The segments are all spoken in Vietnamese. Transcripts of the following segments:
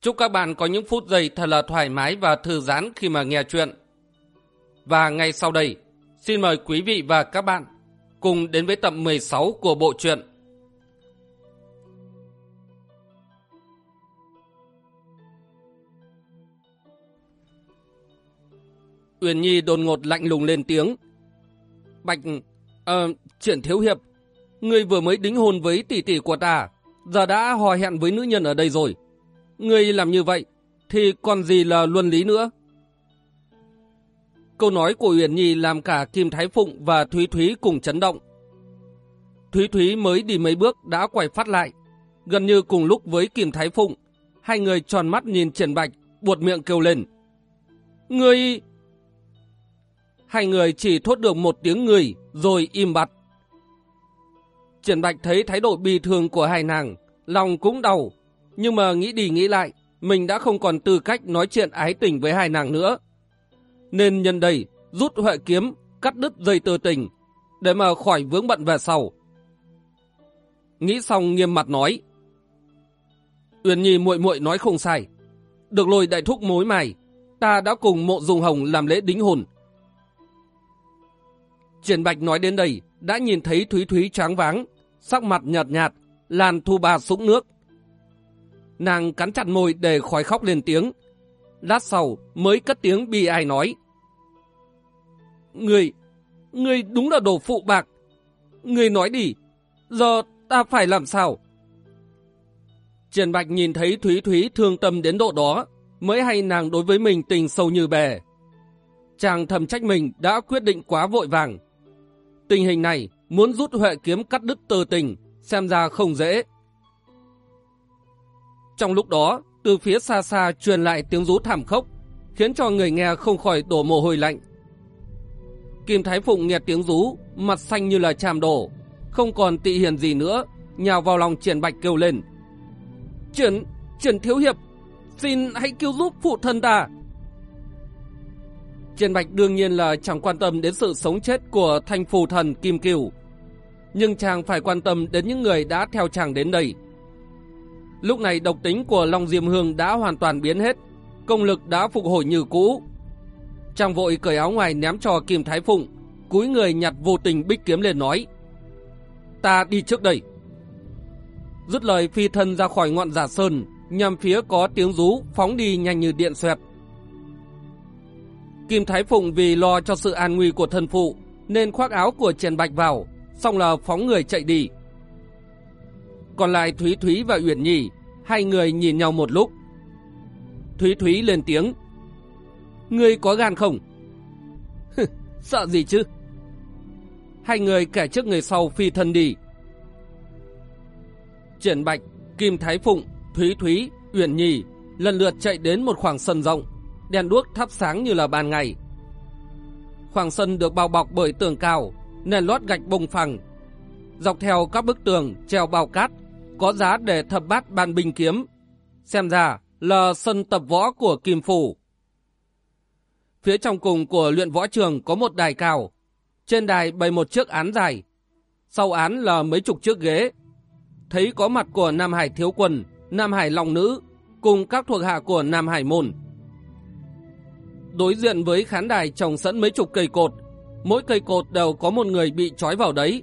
Chúc các bạn có những phút giây thật là thoải mái và thư giãn khi mà nghe chuyện. Và ngay sau đây, xin mời quý vị và các bạn cùng đến với tập 16 của bộ truyện. Uyển Nhi đột ngột lạnh lùng lên tiếng. Bạch, ờ, triển thiếu hiệp, người vừa mới đính hôn với tỷ tỷ của ta, giờ đã hò hẹn với nữ nhân ở đây rồi. Người làm như vậy, thì còn gì là luân lý nữa? Câu nói của Uyển Nhi làm cả Kim Thái Phụng và Thúy Thúy cùng chấn động. Thúy Thúy mới đi mấy bước đã quay phát lại. Gần như cùng lúc với Kim Thái Phụng, hai người tròn mắt nhìn Triển Bạch, buột miệng kêu lên. Người... Hai người chỉ thốt được một tiếng người, rồi im bặt. Triển Bạch thấy thái độ bi thương của hai nàng, lòng cũng đau, nhưng mà nghĩ đi nghĩ lại, mình đã không còn tư cách nói chuyện ái tình với hai nàng nữa. Nên nhân đây, rút huệ kiếm, cắt đứt dây tơ tình, để mà khỏi vướng bận về sau. Nghĩ xong nghiêm mặt nói. Uyển Nhi muội muội nói không sai. Được lôi đại thúc mối mày, ta đã cùng mộ dùng hồng làm lễ đính hồn. Triển Bạch nói đến đây, đã nhìn thấy Thúy Thúy tráng váng, sắc mặt nhợt nhạt, làn thu ba sũng nước. Nàng cắn chặt môi để khỏi khóc lên tiếng. Lát sau mới cất tiếng bi ai nói. Người, người đúng là đồ phụ bạc. Người nói đi, giờ ta phải làm sao? Triển Bạch nhìn thấy Thúy Thúy thương tâm đến độ đó, mới hay nàng đối với mình tình sâu như bè. Chàng thầm trách mình đã quyết định quá vội vàng. Tình hình này, muốn rút huệ kiếm cắt đứt tơ tình, xem ra không dễ. Trong lúc đó, từ phía xa xa truyền lại tiếng rú thảm khốc, khiến cho người nghe không khỏi đổ mồ hôi lạnh. Kim Thái Phụng nghe tiếng rú, mặt xanh như là chàm đổ, không còn tị hiền gì nữa, nhào vào lòng triển bạch kêu lên. Triển, triển thiếu hiệp, xin hãy cứu giúp phụ thân ta. Triển bạch đương nhiên là chẳng quan tâm đến sự sống chết của thanh phù thần Kim Kiều. Nhưng chàng phải quan tâm đến những người đã theo chàng đến đây. Lúc này độc tính của Long Diêm Hương đã hoàn toàn biến hết, công lực đã phục hồi như cũ. Chàng vội cởi áo ngoài ném cho Kim Thái Phụng, cúi người nhặt vô tình bích kiếm lên nói. Ta đi trước đây. Dứt lời phi thân ra khỏi ngọn giả sơn, nhằm phía có tiếng rú phóng đi nhanh như điện xoẹt. Kim Thái Phụng vì lo cho sự an nguy của thân phụ, nên khoác áo của Trần Bạch vào, xong là phóng người chạy đi. Còn lại Thúy Thúy và Uyển Nhi, hai người nhìn nhau một lúc. Thúy Thúy lên tiếng. Ngươi có gan không? Sợ gì chứ? Hai người kẻ trước người sau phi thân đi. Triển Bạch, Kim Thái Phụng, Thúy Thúy, Uyển Nhi lần lượt chạy đến một khoảng sân rộng, đèn đuốc thắp sáng như là ban ngày. Khoảng sân được bao bọc bởi tường cao, nền lót gạch bông phẳng. Dọc theo các bức tường treo bao cát, có giá để thập bát ban binh kiếm. Xem ra là sân tập võ của Kim Phủ. Phía trong cùng của luyện võ trường có một đài cao. Trên đài bày một chiếc án dài. Sau án là mấy chục chiếc ghế. Thấy có mặt của Nam Hải Thiếu Quân, Nam Hải Long Nữ, cùng các thuộc hạ của Nam Hải Môn. Đối diện với khán đài trồng sẵn mấy chục cây cột, mỗi cây cột đều có một người bị trói vào đấy.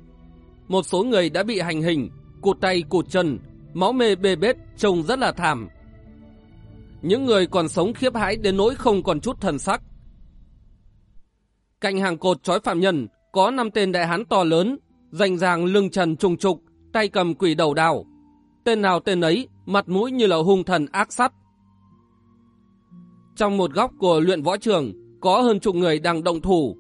Một số người đã bị hành hình, cụt tay cụt chân, máu mê bê bết, trông rất là thảm. Những người còn sống khiếp hãi đến nỗi không còn chút thần sắc. Cạnh hàng cột trói phạm nhân có năm tên đại hán to lớn, rành ràng lưng trần trùng trục, tay cầm quỷ đầu đào. Tên nào tên ấy, mặt mũi như là hung thần ác sắt. Trong một góc của luyện võ trường, có hơn chục người đang động thủ.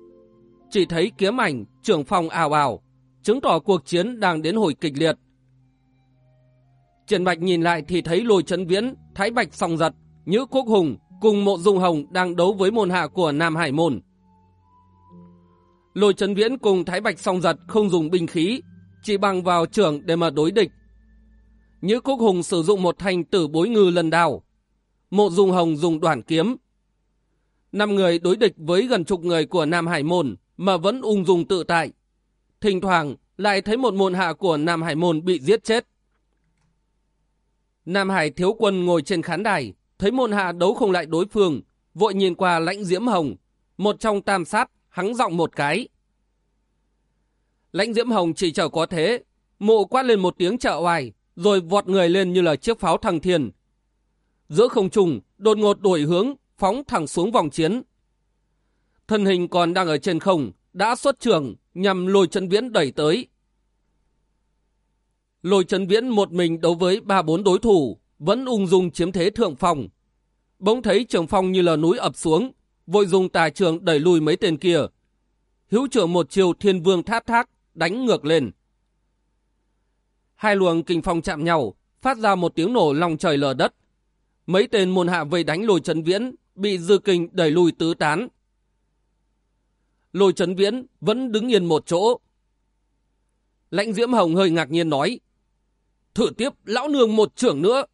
Chỉ thấy kiếm ảnh, trưởng phòng ảo ảo, chứng tỏ cuộc chiến đang đến hồi kịch liệt. Trần Bạch nhìn lại thì thấy lôi Trấn viễn, thái bạch song giật, nhữ quốc hùng cùng mộ dung hồng đang đấu với môn hạ của Nam Hải Môn. Lôi Trấn Viễn cùng Thái Bạch song giật không dùng binh khí, chỉ bằng vào trưởng để mà đối địch. Nhữ Quốc Hùng sử dụng một thanh tử bối ngư lần đào. Mộ Dung Hồng dùng đoạn kiếm. Năm người đối địch với gần chục người của Nam Hải Môn mà vẫn ung dung tự tại. Thỉnh thoảng lại thấy một môn hạ của Nam Hải Môn bị giết chết. Nam Hải thiếu quân ngồi trên khán đài, thấy môn hạ đấu không lại đối phương, vội nhìn qua lãnh diễm hồng, một trong tam sát, hắng giọng một cái. Lãnh diễm hồng chỉ chờ có thế, mụ quát lên một tiếng trợ oài, rồi vọt người lên như là chiếc pháo thăng thiên. Giữa không trùng, đột ngột đổi hướng, phóng thẳng xuống vòng chiến. Thân hình còn đang ở trên không, đã xuất trường nhằm lôi chân viễn đẩy tới. Lôi Trấn viễn một mình đấu với ba bốn đối thủ, vẫn ung dung chiếm thế thượng phong Bỗng thấy trường phong như là núi ập xuống, vội dùng tài trường đẩy lùi mấy tên kia. Hữu trưởng một chiều thiên vương thát thác, đánh ngược lên. Hai luồng kinh phong chạm nhau, phát ra một tiếng nổ lòng trời lở đất. Mấy tên môn hạ vây đánh lôi trấn viễn, bị dư kinh đẩy lùi tứ tán. Lôi trấn viễn vẫn đứng yên một chỗ. Lãnh Diễm Hồng hơi ngạc nhiên nói, thử tiếp lão nương một trưởng nữa.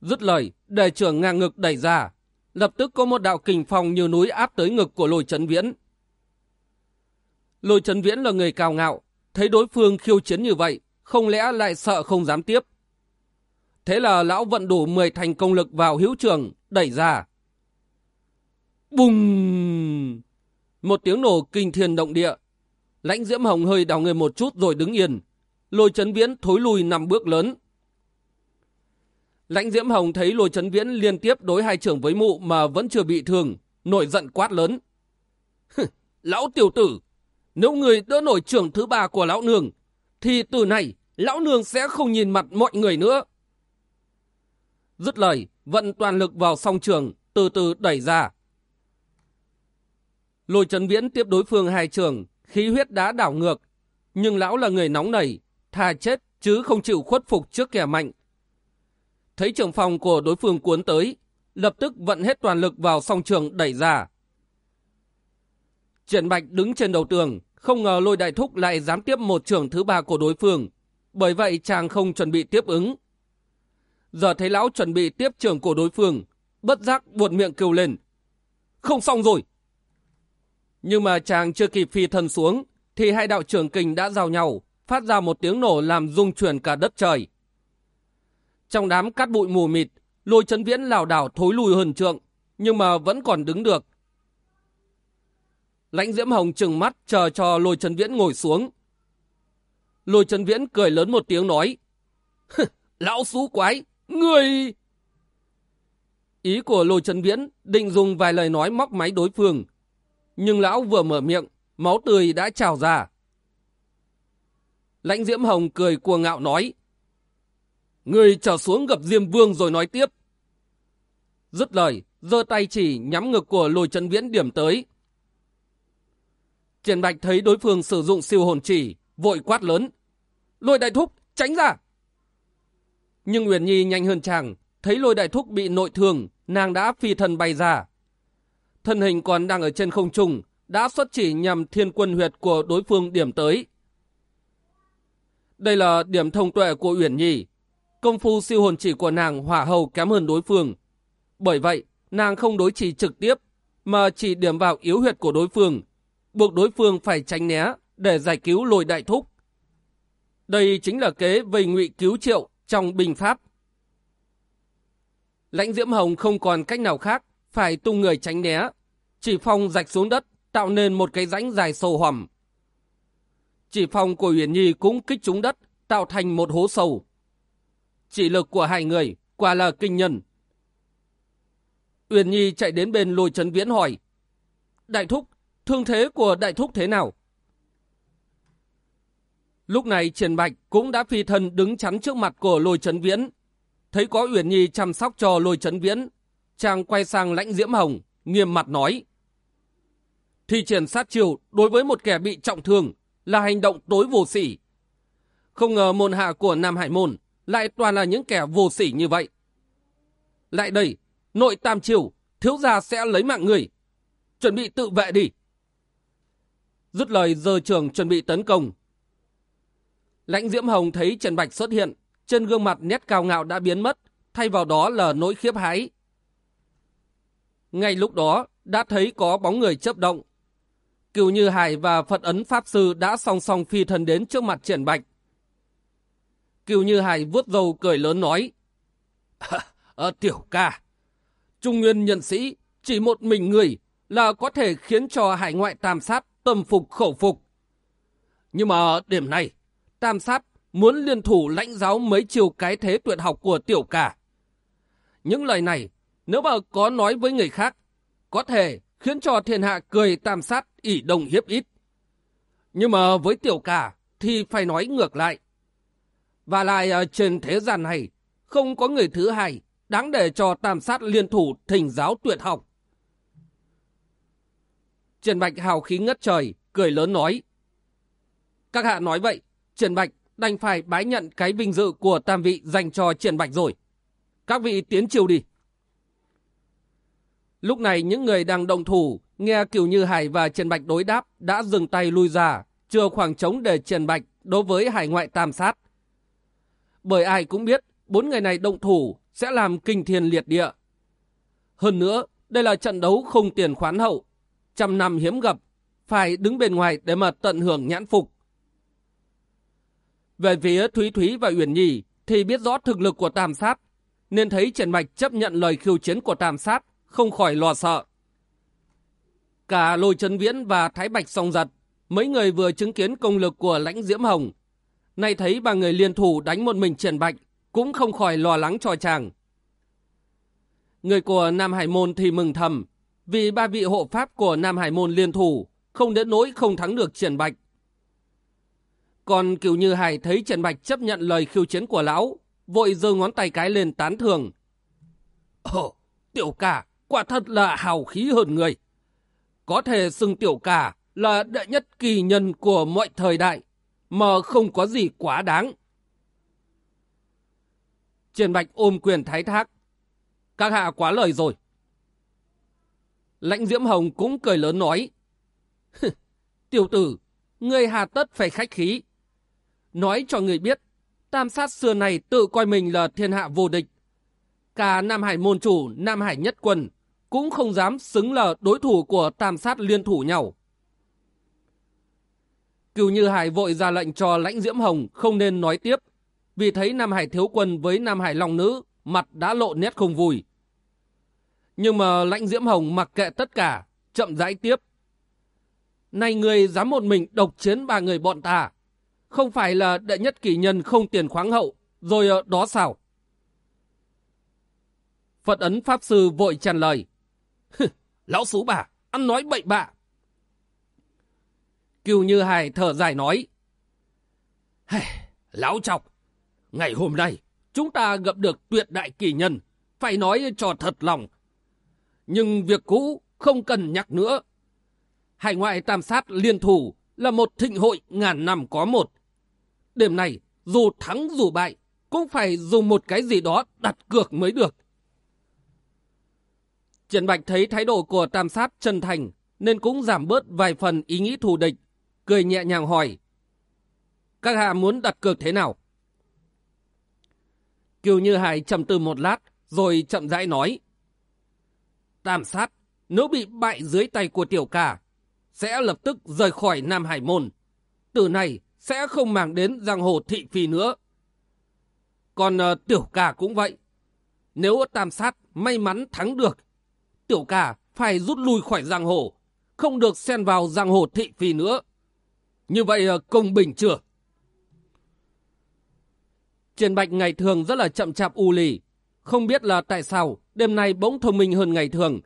Dứt lời, đề trưởng ngang ngực đẩy ra, lập tức có một đạo kình phong như núi áp tới ngực của lôi trấn viễn. Lôi trấn viễn là người cao ngạo, thấy đối phương khiêu chiến như vậy, không lẽ lại sợ không dám tiếp. Thế là lão vận đủ 10 thành công lực vào hữu trường, đẩy ra. Bùng! Một tiếng nổ kinh thiên động địa. Lãnh diễm hồng hơi đào người một chút rồi đứng yên. Lôi chấn viễn thối lùi năm bước lớn. Lãnh diễm hồng thấy lôi chấn viễn liên tiếp đối hai trưởng với mụ mà vẫn chưa bị thương. Nổi giận quát lớn. lão tiểu tử, nếu người đỡ nổi trưởng thứ ba của lão nương, thì từ này lão nương sẽ không nhìn mặt mọi người nữa. Dứt lời, vận toàn lực vào song trường, từ từ đẩy ra. Lôi trấn viễn tiếp đối phương hai trường, khí huyết đã đảo ngược. Nhưng lão là người nóng nảy, thà chết chứ không chịu khuất phục trước kẻ mạnh. Thấy trường phòng của đối phương cuốn tới, lập tức vận hết toàn lực vào song trường đẩy ra. Triển Bạch đứng trên đầu tường, không ngờ lôi đại thúc lại dám tiếp một trường thứ ba của đối phương. Bởi vậy chàng không chuẩn bị tiếp ứng. Giờ thấy lão chuẩn bị tiếp trường của đối phương, bất giác buột miệng kêu lên. Không xong rồi! Nhưng mà chàng chưa kịp phi thân xuống, thì hai đạo trưởng kình đã giao nhau, phát ra một tiếng nổ làm rung chuyển cả đất trời. Trong đám cát bụi mù mịt, lôi chấn viễn lảo đảo thối lùi hơn trượng, nhưng mà vẫn còn đứng được. Lãnh Diễm Hồng trừng mắt chờ cho lôi chấn viễn ngồi xuống. Lôi chấn viễn cười lớn một tiếng nói, Lão xú quái, người... Ý của lôi chấn viễn định dùng vài lời nói móc máy đối phương, nhưng lão vừa mở miệng, máu tươi đã trào ra. Lãnh Diễm Hồng cười cuồng ngạo nói, Người trở xuống gặp Diêm Vương rồi nói tiếp. Dứt lời, giơ tay chỉ nhắm ngực của lôi chân viễn điểm tới. Triển Bạch thấy đối phương sử dụng siêu hồn chỉ, vội quát lớn. Lôi đại thúc, tránh ra! Nhưng Uyển Nhi nhanh hơn chàng, thấy lôi đại thúc bị nội thương, nàng đã phi thần bay ra thân hình còn đang ở trên không trung, đã xuất chỉ nhằm thiên quân huyệt của đối phương điểm tới. Đây là điểm thông tuệ của Uyển Nhi. Công phu siêu hồn chỉ của nàng hỏa hầu kém hơn đối phương. Bởi vậy, nàng không đối chỉ trực tiếp, mà chỉ điểm vào yếu huyệt của đối phương, buộc đối phương phải tránh né để giải cứu lôi đại thúc. Đây chính là kế vây ngụy cứu triệu trong bình pháp. Lãnh Diễm Hồng không còn cách nào khác, phải tung người tránh né, chỉ phong rạch xuống đất, tạo nên một cái rãnh dài sâu hoằm. Chỉ phòng của uyển Nhi cũng kích trúng đất, tạo thành một hố sâu. Chỉ lực của hai người, quả là kinh nhân. Uyển Nhi chạy đến bên lôi trấn viễn hỏi. Đại thúc, thương thế của đại thúc thế nào? Lúc này Triển Bạch cũng đã phi thân đứng chắn trước mặt của lôi trấn viễn. Thấy có Uyển Nhi chăm sóc cho lôi trấn viễn, chàng quay sang lãnh diễm hồng, nghiêm mặt nói. Thi triển sát chiêu đối với một kẻ bị trọng thương là hành động tối vô sỉ. Không ngờ môn hạ của Nam Hải Môn lại toàn là những kẻ vô sỉ như vậy. Lại đây, nội tam triều, thiếu gia sẽ lấy mạng người. Chuẩn bị tự vệ đi. Dứt lời giờ trường chuẩn bị tấn công. Lãnh Diễm Hồng thấy Trần Bạch xuất hiện, trên gương mặt nét cao ngạo đã biến mất, thay vào đó là nỗi khiếp hái. Ngay lúc đó, đã thấy có bóng người chấp động. Cửu Như Hải và Phật Ấn Pháp Sư đã song song phi thần đến trước mặt Triển Bạch. Cửu Như Hải vuốt dầu cười lớn nói. À, tiểu ca, Trung Nguyên nhân sĩ chỉ một mình người là có thể khiến cho hải ngoại tam sát tâm phục khẩu phục. Nhưng mà điểm này, tam sát muốn liên thủ lãnh giáo mấy chiều cái thế tuyệt học của tiểu ca. Những lời này, nếu mà có nói với người khác, có thể khiến cho thiên hạ cười tam sát ỉ đồng hiếp ít. Nhưng mà với tiểu cả thì phải nói ngược lại. Và lại ờ, trên thế gian này, không có người thứ hai đáng để cho tam sát liên thủ thỉnh giáo tuyệt học. Trần Bạch hào khí ngất trời, cười lớn nói. Các hạ nói vậy, Trần Bạch đành phải bái nhận cái vinh dự của tam vị dành cho Trần Bạch rồi. Các vị tiến chiều đi. Lúc này những người đang động thủ, nghe Kiều Như Hải và Trần Bạch đối đáp đã dừng tay lui ra, chưa khoảng trống để Trần Bạch đối với hải ngoại tam sát. Bởi ai cũng biết, bốn người này động thủ sẽ làm kinh thiên liệt địa. Hơn nữa, đây là trận đấu không tiền khoán hậu, trăm năm hiếm gặp, phải đứng bên ngoài để mà tận hưởng nhãn phục. Về phía Thúy Thúy và Uyển Nhi thì biết rõ thực lực của Tam Sát, nên thấy Trần Bạch chấp nhận lời khiêu chiến của Tam Sát, không khỏi lo sợ. Cả Lôi Trấn Viễn và Thái Bạch song giật, mấy người vừa chứng kiến công lực của lãnh Diễm Hồng. Nay thấy ba người liên thủ đánh một mình Trần Bạch, cũng không khỏi lo lắng cho chàng. Người của Nam Hải Môn thì mừng thầm, vì ba vị hộ pháp của Nam Hải Môn liên thủ, không đến nỗi không thắng được Trần Bạch. Còn Kiều Như Hải thấy Trần Bạch chấp nhận lời khiêu chiến của lão, vội giơ ngón tay cái lên tán thường. Ồ, tiểu ca, quả thật là hào khí hơn người. Có thể xưng tiểu cả là đệ nhất kỳ nhân của mọi thời đại, mà không có gì quá đáng. Triển Bạch ôm quyền thái thác. Các hạ quá lời rồi. Lãnh Diễm Hồng cũng cười lớn nói. Tiểu tử, người hà tất phải khách khí. Nói cho người biết, tam sát xưa này tự coi mình là thiên hạ vô địch. Cả Nam Hải môn chủ, Nam Hải nhất quân cũng không dám xứng là đối thủ của tam sát liên thủ nhau. Cửu Như Hải vội ra lệnh cho lãnh Diễm Hồng không nên nói tiếp, vì thấy Nam Hải thiếu quân với Nam Hải Long Nữ, mặt đã lộ nét không vui. Nhưng mà lãnh Diễm Hồng mặc kệ tất cả, chậm rãi tiếp. Này người dám một mình độc chiến ba người bọn ta, không phải là đệ nhất kỷ nhân không tiền khoáng hậu, rồi ờ, đó sao? Phật ấn Pháp Sư vội tràn lời. Lão Sú bà, ăn nói bậy bạ. Kiều Như Hải thở dài nói. Lão chọc, ngày hôm nay chúng ta gặp được tuyệt đại kỳ nhân, phải nói cho thật lòng. Nhưng việc cũ không cần nhắc nữa. Hải ngoại tam sát liên thủ là một thịnh hội ngàn năm có một. Đêm này, dù thắng dù bại, cũng phải dùng một cái gì đó đặt cược mới được. Trần Bạch thấy thái độ của tam sát chân thành, nên cũng giảm bớt vài phần ý nghĩ thù địch, cười nhẹ nhàng hỏi. Các hạ muốn đặt cược thế nào? Kiều Như Hải trầm tư một lát, rồi chậm rãi nói. Tam sát, nếu bị bại dưới tay của tiểu ca, sẽ lập tức rời khỏi Nam Hải Môn. Từ này sẽ không màng đến giang hồ thị phi nữa. Còn uh, tiểu ca cũng vậy. Nếu tam sát may mắn thắng được, tiểu ca phải rút lui khỏi giang hồ, không được xen vào giang hồ thị phi nữa. Như vậy ờ, công bình chưa? Triển Bạch ngày thường rất là chậm chạp u lì, không biết là tại sao đêm nay bỗng thông minh hơn ngày thường.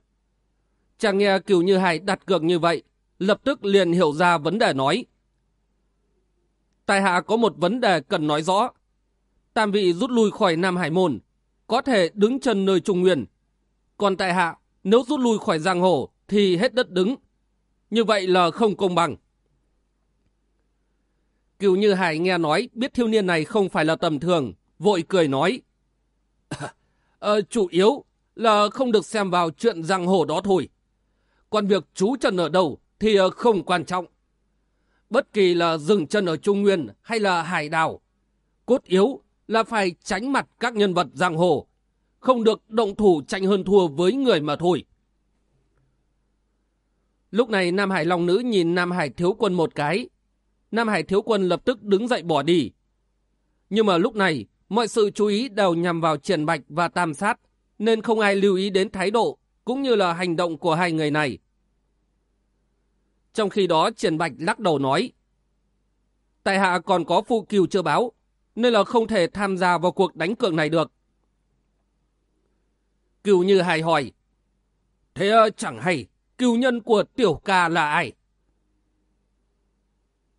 Chàng nghe Kiều Như Hải đặt cược như vậy, lập tức liền hiểu ra vấn đề nói. Tài hạ có một vấn đề cần nói rõ. Tam vị rút lui khỏi Nam Hải Môn, có thể đứng chân nơi Trung Nguyên. Còn tại hạ, nếu rút lui khỏi Giang Hồ thì hết đất đứng. Như vậy là không công bằng. Cựu Như Hải nghe nói biết thiếu niên này không phải là tầm thường, vội cười nói. À, chủ yếu là không được xem vào chuyện giang hồ đó thôi. Còn việc trú chân ở đâu thì ờ, không quan trọng. Bất kỳ là dừng chân ở Trung Nguyên hay là hải đảo, cốt yếu là phải tránh mặt các nhân vật giang hồ, không được động thủ tranh hơn thua với người mà thôi. Lúc này Nam Hải Long Nữ nhìn Nam Hải Thiếu Quân một cái. Nam Hải Thiếu Quân lập tức đứng dậy bỏ đi. Nhưng mà lúc này, mọi sự chú ý đều nhằm vào Triển Bạch và Tam Sát, nên không ai lưu ý đến thái độ cũng như là hành động của hai người này. Trong khi đó Triển Bạch lắc đầu nói, Tại hạ còn có phụ kiều chưa báo, nên là không thể tham gia vào cuộc đánh cược này được. Cựu như hài hỏi, Thế ờ, chẳng hay, cựu nhân của tiểu ca là ai?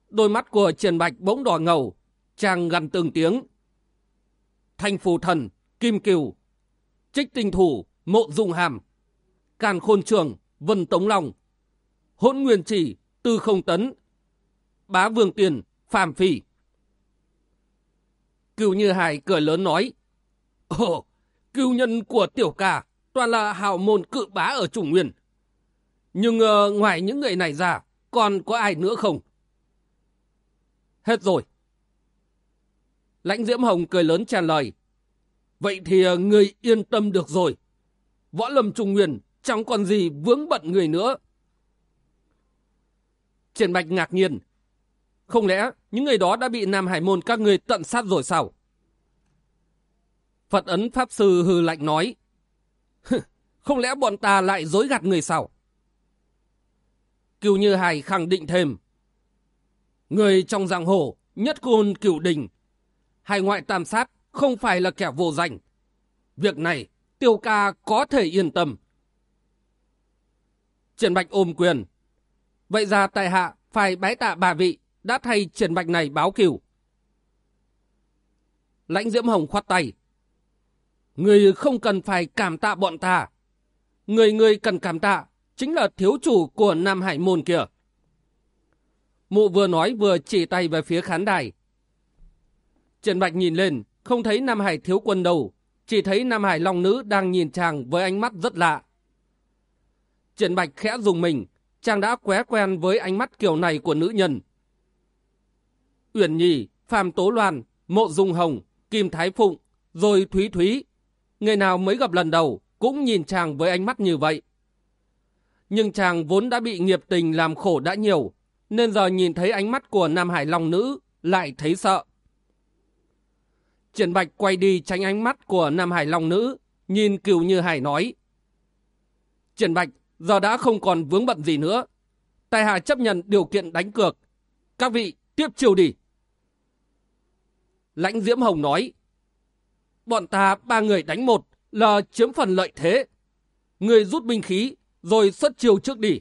Đôi mắt của trần Bạch bỗng đỏ ngầu, chàng gần từng tiếng. Thanh phù thần, kim cừu, trích tinh thủ, mộ dung hàm, càn khôn trường, vân tống long, hỗn nguyên chỉ, tư không tấn, bá vương tiền, phàm phỉ cựu như hải cười lớn nói, Ồ, cưu nhân của tiểu ca toàn là hào môn cự bá ở Trung Nguyên. Nhưng uh, ngoài những người này ra, còn có ai nữa không? Hết rồi. Lãnh Diễm Hồng cười lớn tràn lời. Vậy thì ờ, uh, người yên tâm được rồi. Võ lâm Trung Nguyên chẳng còn gì vướng bận người nữa. Triển Bạch ngạc nhiên. Không lẽ những người đó đã bị Nam Hải Môn các người tận sát rồi sao? Phật ấn Pháp Sư hư lạnh nói. Không lẽ bọn ta lại dối gạt người sao? Cửu Như Hải khẳng định thêm. Người trong giang hồ, nhất côn cửu đình. Hai ngoại tam sát không phải là kẻ vô danh. Việc này, tiêu ca có thể yên tâm. Triển Bạch ôm quyền. Vậy ra tại hạ phải bái tạ bà vị đã thay Triển Bạch này báo cửu. Lãnh Diễm Hồng khoát tay. Người không cần phải cảm tạ bọn ta. Người người cần cảm tạ chính là thiếu chủ của Nam Hải Môn kia. Mụ vừa nói vừa chỉ tay về phía khán đài. Trần Bạch nhìn lên, không thấy Nam Hải thiếu quân đâu, chỉ thấy Nam Hải Long Nữ đang nhìn chàng với ánh mắt rất lạ. Trần Bạch khẽ dùng mình, chàng đã qué quen với ánh mắt kiểu này của nữ nhân. Uyển Nhi, Phạm Tố Loan, Mộ Dung Hồng, Kim Thái Phụng, rồi Thúy Thúy. Người nào mới gặp lần đầu cũng nhìn chàng với ánh mắt như vậy. Nhưng chàng vốn đã bị nghiệp tình làm khổ đã nhiều, nên giờ nhìn thấy ánh mắt của Nam Hải Long Nữ lại thấy sợ. Triển Bạch quay đi tránh ánh mắt của Nam Hải Long Nữ, nhìn Cửu Như Hải nói. Triển Bạch giờ đã không còn vướng bận gì nữa. Tài hạ chấp nhận điều kiện đánh cược. Các vị tiếp chiều đi. Lãnh Diễm Hồng nói. Bọn ta ba người đánh một là chiếm phần lợi thế. Người rút binh khí rồi xuất chiều trước đi.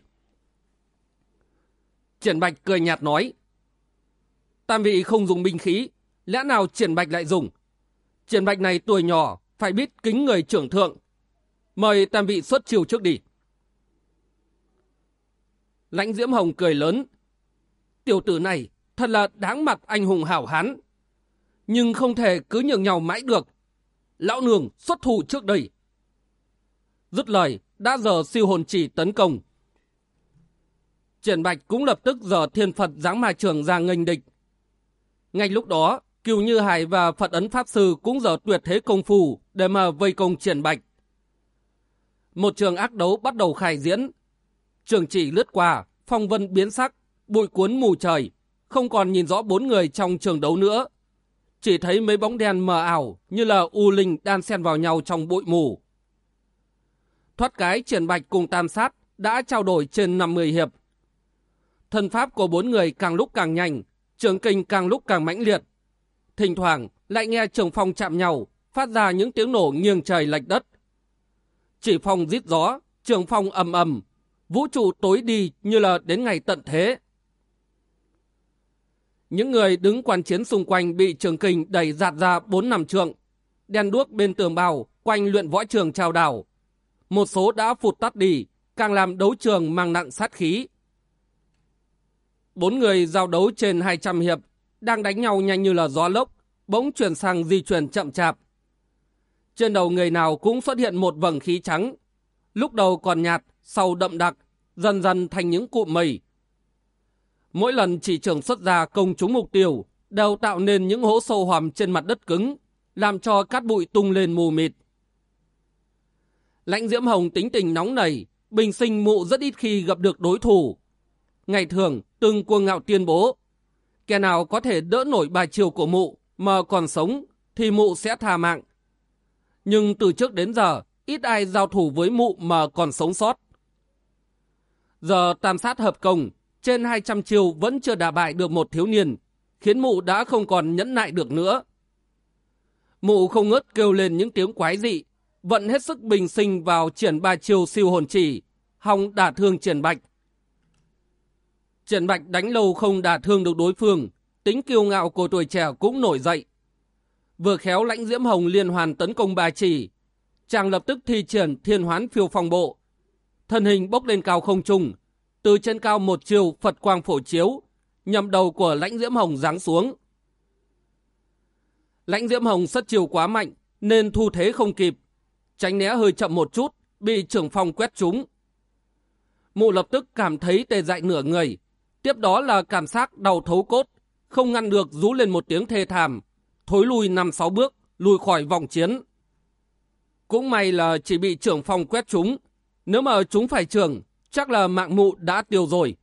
Triển Bạch cười nhạt nói. Tam vị không dùng binh khí, lẽ nào Triển Bạch lại dùng? Triển Bạch này tuổi nhỏ, phải biết kính người trưởng thượng. Mời tam vị xuất chiều trước đi. Lãnh Diễm Hồng cười lớn. Tiểu tử này thật là đáng mặt anh hùng hảo hán. Nhưng không thể cứ nhường nhau mãi được. Lão nương xuất thủ trước đây. Dứt lời, đã giờ siêu hồn chỉ tấn công. Triển Bạch cũng lập tức giờ thiên Phật giáng ma trường ra nghênh địch. Ngay lúc đó, Kiều Như Hải và Phật Ấn Pháp Sư cũng giờ tuyệt thế công phu để mà vây công Triển Bạch. Một trường ác đấu bắt đầu khai diễn. Trường chỉ lướt qua, phong vân biến sắc, bụi cuốn mù trời, không còn nhìn rõ bốn người trong trường đấu nữa. Chỉ thấy mấy bóng đen mờ ảo như là u linh đan xen vào nhau trong bụi mù. Thoát cái Triển Bạch cùng Tam Sát đã trao đổi trên 50 hiệp. Thân pháp của bốn người càng lúc càng nhanh, trường kinh càng lúc càng mãnh liệt. Thỉnh thoảng lại nghe trường phong chạm nhau, phát ra những tiếng nổ nghiêng trời lệch đất. Chỉ phong rít gió, trường phong ầm ầm, vũ trụ tối đi như là đến ngày tận thế. Những người đứng quan chiến xung quanh bị trường kình đẩy giạt ra bốn năm trượng. Đen đuốc bên tường bào, quanh luyện võ trường trao đảo. Một số đã phụt tắt đi, càng làm đấu trường mang nặng sát khí. Bốn người giao đấu trên 200 hiệp, đang đánh nhau nhanh như là gió lốc, bỗng chuyển sang di chuyển chậm chạp. Trên đầu người nào cũng xuất hiện một vầng khí trắng. Lúc đầu còn nhạt, sau đậm đặc, dần dần thành những cụm mây. Mỗi lần chỉ trưởng xuất ra công trúng mục tiêu, đều tạo nên những hố sâu hoằm trên mặt đất cứng, làm cho cát bụi tung lên mù mịt. Lãnh Diễm Hồng tính tình nóng nảy, bình sinh mụ rất ít khi gặp được đối thủ. Ngày thường, từng cuồng ngạo tuyên bố, kẻ nào có thể đỡ nổi bài chiều của mụ mà còn sống thì mụ sẽ tha mạng. Nhưng từ trước đến giờ, ít ai giao thủ với mụ mà còn sống sót. Giờ tam sát hợp công, trên 200 chiêu vẫn chưa đả bại được một thiếu niên, khiến mụ đã không còn nhẫn nại được nữa. Mụ không ngớt kêu lên những tiếng quái dị, vận hết sức bình sinh vào triển ba chiêu siêu hồn chỉ, hòng đả thương triển bạch. Triển bạch đánh lâu không đả thương được đối phương, tính kiêu ngạo của tuổi trẻ cũng nổi dậy. Vừa khéo lãnh diễm hồng liên hoàn tấn công ba chỉ, chàng lập tức thi triển thiên hoán phiêu phong bộ. Thân hình bốc lên cao không trung, từ trên cao một chiều Phật quang phổ chiếu, nhằm đầu của lãnh diễm hồng giáng xuống. Lãnh diễm hồng xuất chiều quá mạnh, nên thu thế không kịp. Tránh né hơi chậm một chút, bị trưởng phong quét trúng. Mụ lập tức cảm thấy tê dại nửa người. Tiếp đó là cảm giác đau thấu cốt, không ngăn được rú lên một tiếng thê thảm, thối lui năm sáu bước, lùi khỏi vòng chiến. Cũng may là chỉ bị trưởng phong quét trúng. Nếu mà chúng phải trưởng, chắc là mạng mụ đã tiêu rồi.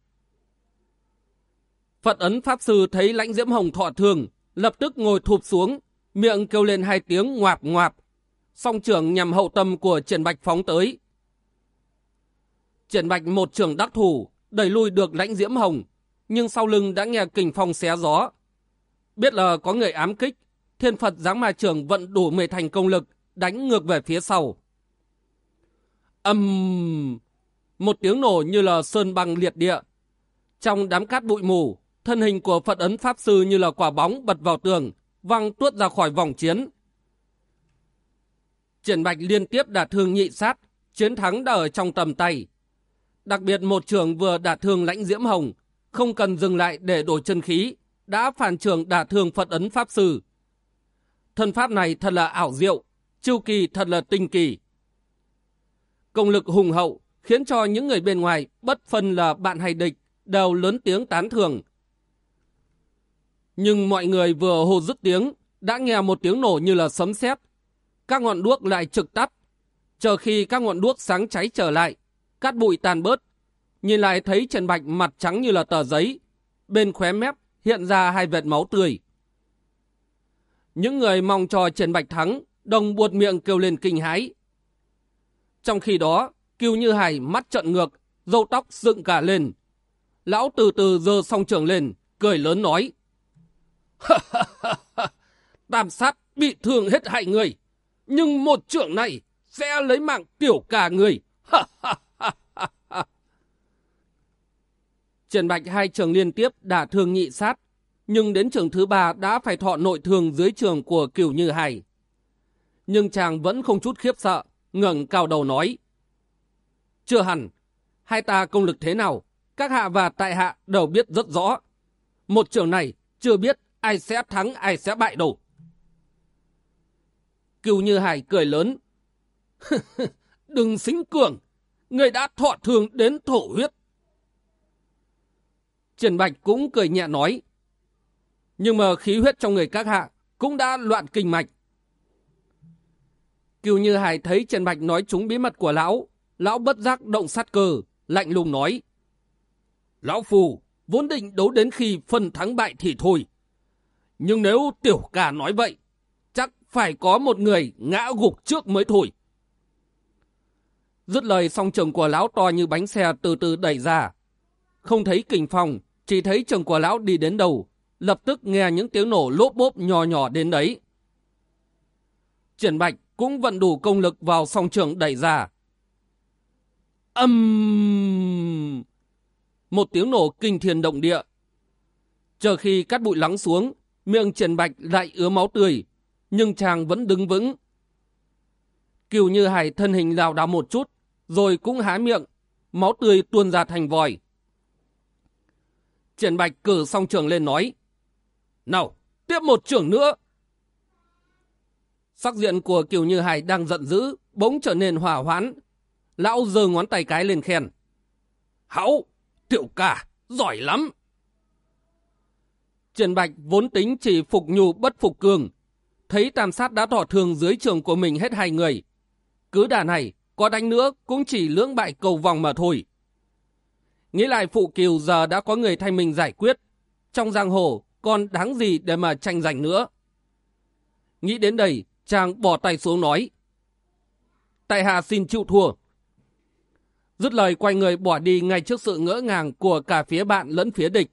Phật ấn Pháp Sư thấy lãnh diễm hồng thọ thường, lập tức ngồi thụp xuống, miệng kêu lên hai tiếng ngoạp ngoạp. Song trưởng nhằm hậu tâm của Triển Bạch phóng tới. Triển Bạch một trưởng đắc thủ, đẩy lui được lãnh diễm hồng, nhưng sau lưng đã nghe kình phong xé gió. Biết là có người ám kích, thiên Phật giáng ma trưởng vận đủ mười thành công lực, đánh ngược về phía sau. Âm... Um... Một tiếng nổ như là sơn băng liệt địa. Trong đám cát bụi mù, thân hình của Phật ấn Pháp Sư như là quả bóng bật vào tường, văng tuốt ra khỏi vòng chiến. Triển Bạch liên tiếp đả thương nhị sát, chiến thắng đã ở trong tầm tay. Đặc biệt một trường vừa đả thương lãnh diễm hồng, không cần dừng lại để đổi chân khí, đã phản trường đả thương Phật ấn Pháp Sư. Thân pháp này thật là ảo diệu, chiêu kỳ thật là tinh kỳ. Công lực hùng hậu khiến cho những người bên ngoài bất phân là bạn hay địch đều lớn tiếng tán thưởng. Nhưng mọi người vừa hô dứt tiếng, đã nghe một tiếng nổ như là sấm sét. Các ngọn đuốc lại trực tắt. Chờ khi các ngọn đuốc sáng cháy trở lại, cát bụi tàn bớt, nhìn lại thấy Trần Bạch mặt trắng như là tờ giấy, bên khóe mép hiện ra hai vệt máu tươi. Những người mong cho Trần Bạch thắng, đồng buột miệng kêu lên kinh hãi. Trong khi đó, Kiều Như Hải mắt trận ngược, râu tóc dựng cả lên. Lão từ từ dơ song trường lên, cười lớn nói. Tam sát bị thương hết hại người, nhưng một trưởng này sẽ lấy mạng tiểu cả người. Trần Bạch hai trường liên tiếp đã thương nhị sát, nhưng đến trường thứ ba đã phải thọ nội thương dưới trường của Kiều Như Hải. Nhưng chàng vẫn không chút khiếp sợ, ngẩng cao đầu nói. Chưa hẳn, hai ta công lực thế nào, các hạ và tại hạ đều biết rất rõ. Một trường này chưa biết ai sẽ thắng ai sẽ bại đâu. Cựu Như Hải cười lớn. Đừng xính cường, người đã thọ thường đến thổ huyết. Trần Bạch cũng cười nhẹ nói. Nhưng mà khí huyết trong người các hạ cũng đã loạn kinh mạch. Cựu Như Hải thấy Trần Bạch nói trúng bí mật của lão, lão bất giác động sát cơ, lạnh lùng nói. Lão Phù, vốn định đấu đến khi phân thắng bại thì thôi. Nhưng nếu tiểu ca nói vậy, chắc phải có một người ngã gục trước mới thôi. Dứt lời song trường của lão to như bánh xe từ từ đẩy ra. Không thấy kình phòng chỉ thấy trường của lão đi đến đầu, lập tức nghe những tiếng nổ lốp bốp nhỏ nhỏ đến đấy. Triển Bạch cũng vận đủ công lực vào song trường đẩy ra. Âm! Um... Một tiếng nổ kinh thiên động địa. Chờ khi cát bụi lắng xuống, miệng Trần Bạch lại ứa máu tươi, nhưng chàng vẫn đứng vững. Kiều Như Hải thân hình lào đảo một chút, rồi cũng há miệng, máu tươi tuôn ra thành vòi. Trần Bạch cử song trường lên nói, Nào, tiếp một trưởng nữa. Sắc diện của Kiều Như Hải đang giận dữ, bỗng trở nên hỏa hoãn. Lão giơ ngón tay cái lên khen. Hảo, tiểu ca, giỏi lắm. Trần Bạch vốn tính chỉ phục nhu bất phục cường. Thấy tam sát đã tỏ thương dưới trường của mình hết hai người. Cứ đà này, có đánh nữa cũng chỉ lưỡng bại cầu vòng mà thôi. Nghĩ lại phụ kiều giờ đã có người thay mình giải quyết. Trong giang hồ còn đáng gì để mà tranh giành nữa. Nghĩ đến đây, chàng bỏ tay xuống nói. Tại hạ xin chịu thua. Dứt lời quay người bỏ đi ngay trước sự ngỡ ngàng của cả phía bạn lẫn phía địch.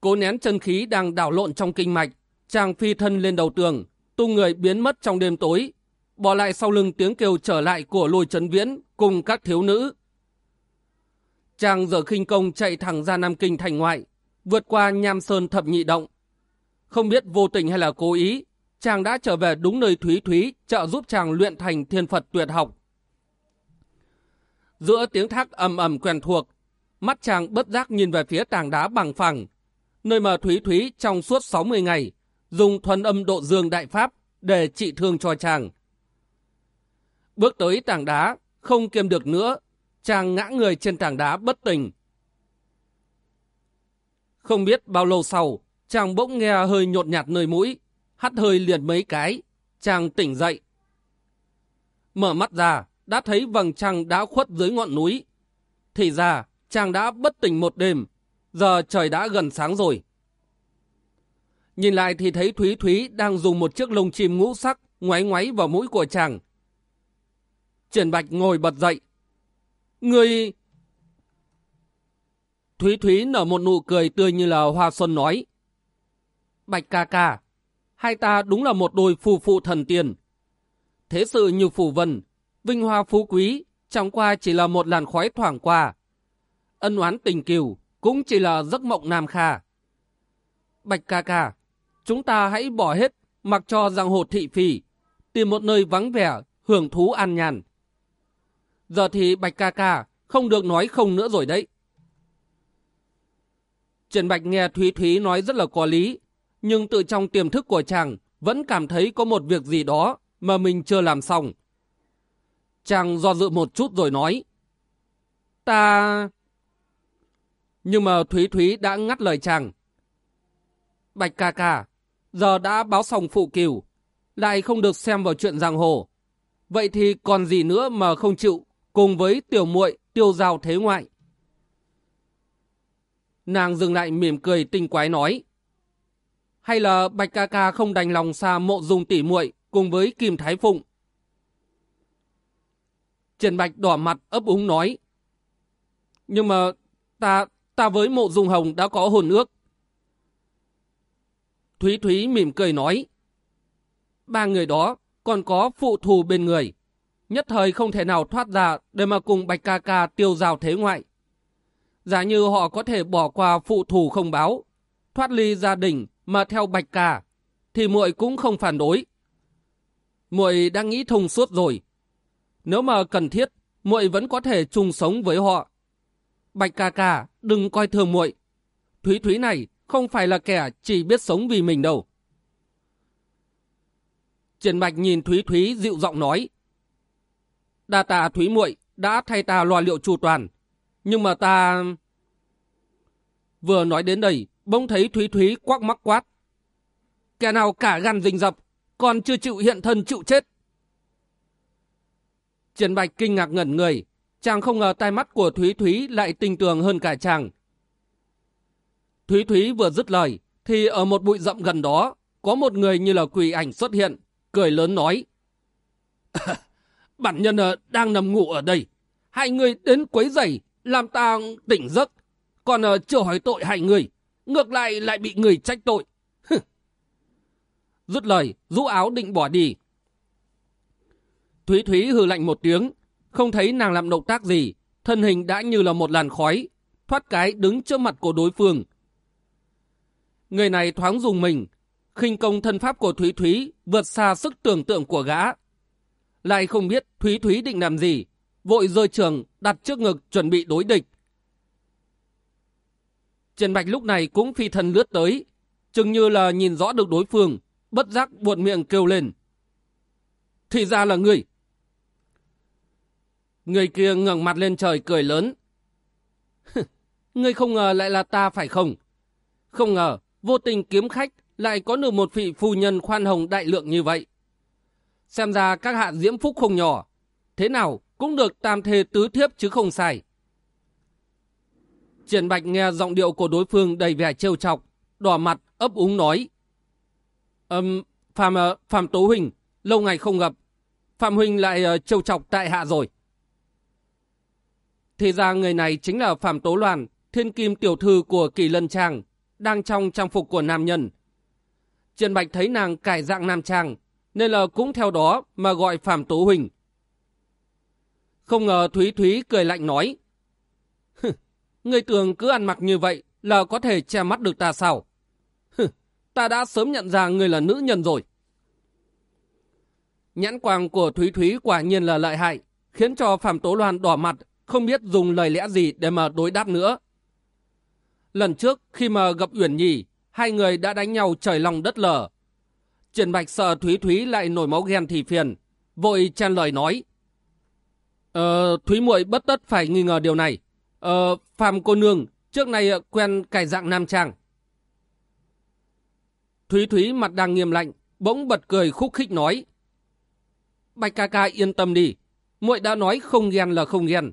Cố nén chân khí đang đảo lộn trong kinh mạch, chàng phi thân lên đầu tường, tung người biến mất trong đêm tối, bỏ lại sau lưng tiếng kêu trở lại của lôi trấn viễn cùng các thiếu nữ. Chàng giờ khinh công chạy thẳng ra Nam Kinh thành ngoại, vượt qua Nham Sơn thập nhị động. Không biết vô tình hay là cố ý, chàng đã trở về đúng nơi Thúy Thúy trợ giúp chàng luyện thành thiên Phật tuyệt học. Giữa tiếng thác ầm ầm quen thuộc, mắt chàng bất giác nhìn về phía tảng đá bằng phẳng, nơi mà Thúy Thúy trong suốt 60 ngày dùng thuần âm độ dương đại pháp để trị thương cho chàng. Bước tới tảng đá, không kiềm được nữa, chàng ngã người trên tảng đá bất tỉnh. Không biết bao lâu sau, chàng bỗng nghe hơi nhột nhạt nơi mũi, hắt hơi liền mấy cái, chàng tỉnh dậy. Mở mắt ra, đã thấy vầng trăng đã khuất dưới ngọn núi. Thì ra, chàng đã bất tỉnh một đêm, giờ trời đã gần sáng rồi. Nhìn lại thì thấy Thúy Thúy đang dùng một chiếc lông chim ngũ sắc ngoáy ngoáy vào mũi của chàng. Triển Bạch ngồi bật dậy. Người... Thúy Thúy nở một nụ cười tươi như là hoa xuân nói. Bạch ca ca, hai ta đúng là một đôi phù phụ thần tiên. Thế sự như phù vân, vinh hoa phú quý, chẳng qua chỉ là một làn khói thoảng qua. Ân oán tình kiều cũng chỉ là giấc mộng nam kha. Bạch ca ca, chúng ta hãy bỏ hết, mặc cho giang hồ thị phi, tìm một nơi vắng vẻ, hưởng thú an nhàn. Giờ thì Bạch ca ca không được nói không nữa rồi đấy. Trần Bạch nghe Thúy Thúy nói rất là có lý, nhưng tự trong tiềm thức của chàng vẫn cảm thấy có một việc gì đó mà mình chưa làm xong. Chàng do dự một chút rồi nói. Ta... Nhưng mà Thúy Thúy đã ngắt lời chàng. Bạch ca ca, giờ đã báo xong phụ kiều, lại không được xem vào chuyện giang hồ. Vậy thì còn gì nữa mà không chịu cùng với tiểu muội tiêu giao thế ngoại. Nàng dừng lại mỉm cười tinh quái nói. Hay là Bạch ca ca không đành lòng xa mộ dung tỉ muội cùng với Kim Thái Phụng. Trần Bạch đỏ mặt ấp úng nói. Nhưng mà ta, ta với mộ dung hồng đã có hồn ước. Thúy Thúy mỉm cười nói. Ba người đó còn có phụ thù bên người. Nhất thời không thể nào thoát ra để mà cùng Bạch ca ca tiêu rào thế ngoại. Giả như họ có thể bỏ qua phụ thù không báo, thoát ly gia đình mà theo Bạch ca, thì muội cũng không phản đối. Muội đang nghĩ thông suốt rồi. Nếu mà cần thiết, muội vẫn có thể chung sống với họ. Bạch ca ca, đừng coi thường muội. Thúy Thúy này không phải là kẻ chỉ biết sống vì mình đâu. Triển Bạch nhìn Thúy Thúy dịu giọng nói. Đa tạ Thúy muội đã thay ta lo liệu chu toàn. Nhưng mà ta... Vừa nói đến đây, bỗng thấy Thúy Thúy quắc mắc quát. Kẻ nào cả gan rình rập, còn chưa chịu hiện thân chịu chết. Trần Bạch kinh ngạc ngẩn người, chàng không ngờ tai mắt của Thúy Thúy lại tinh tường hơn cả chàng. Thúy Thúy vừa dứt lời, thì ở một bụi rậm gần đó, có một người như là quỷ ảnh xuất hiện, cười lớn nói. Bản nhân ờ, đang nằm ngủ ở đây, hai người đến quấy rầy, làm ta tỉnh giấc, còn ờ, chưa hỏi tội hai người, ngược lại lại bị người trách tội. Dứt lời, rũ áo định bỏ đi. Thúy Thúy hừ lạnh một tiếng, không thấy nàng làm động tác gì, thân hình đã như là một làn khói, thoát cái đứng trước mặt của đối phương. Người này thoáng dùng mình, khinh công thân pháp của Thúy Thúy vượt xa sức tưởng tượng của gã. Lại không biết Thúy Thúy định làm gì, vội rơi trường đặt trước ngực chuẩn bị đối địch. Trần Bạch lúc này cũng phi thân lướt tới, chừng như là nhìn rõ được đối phương, bất giác buột miệng kêu lên. Thì ra là người. Người kia ngẩng mặt lên trời cười lớn. ngươi không ngờ lại là ta phải không? Không ngờ, vô tình kiếm khách lại có được một vị phu nhân khoan hồng đại lượng như vậy. Xem ra các hạ diễm phúc không nhỏ. Thế nào cũng được tam thê tứ thiếp chứ không sai. Triển Bạch nghe giọng điệu của đối phương đầy vẻ trêu chọc, đỏ mặt, ấp úng nói. Ừm, Phạm, uh, Phạm Tố Huỳnh, lâu ngày không gặp. Phạm Huỳnh lại uh, trêu chọc tại hạ rồi. Thì ra người này chính là Phạm Tố Loan, thiên kim tiểu thư của kỳ lân trang, đang trong trang phục của nam nhân. Triển Bạch thấy nàng cải dạng nam trang, nên là cũng theo đó mà gọi Phạm Tố Huỳnh. Không ngờ Thúy Thúy cười lạnh nói. Người tưởng cứ ăn mặc như vậy là có thể che mắt được ta sao? ta đã sớm nhận ra người là nữ nhân rồi. Nhãn quang của Thúy Thúy quả nhiên là lợi hại, khiến cho Phạm Tố Loan đỏ mặt, không biết dùng lời lẽ gì để mà đối đáp nữa. Lần trước khi mà gặp Uyển Nhi, hai người đã đánh nhau trời lòng đất lở. Triển Bạch sợ Thúy Thúy lại nổi máu ghen thì phiền, vội chen lời nói. Ờ, Thúy muội bất tất phải nghi ngờ điều này. Ờ, Phạm cô nương, trước nay quen cải dạng nam trang. Thúy Thúy mặt đang nghiêm lạnh, bỗng bật cười khúc khích nói. Bạch ca ca yên tâm đi, muội đã nói không ghen là không ghen.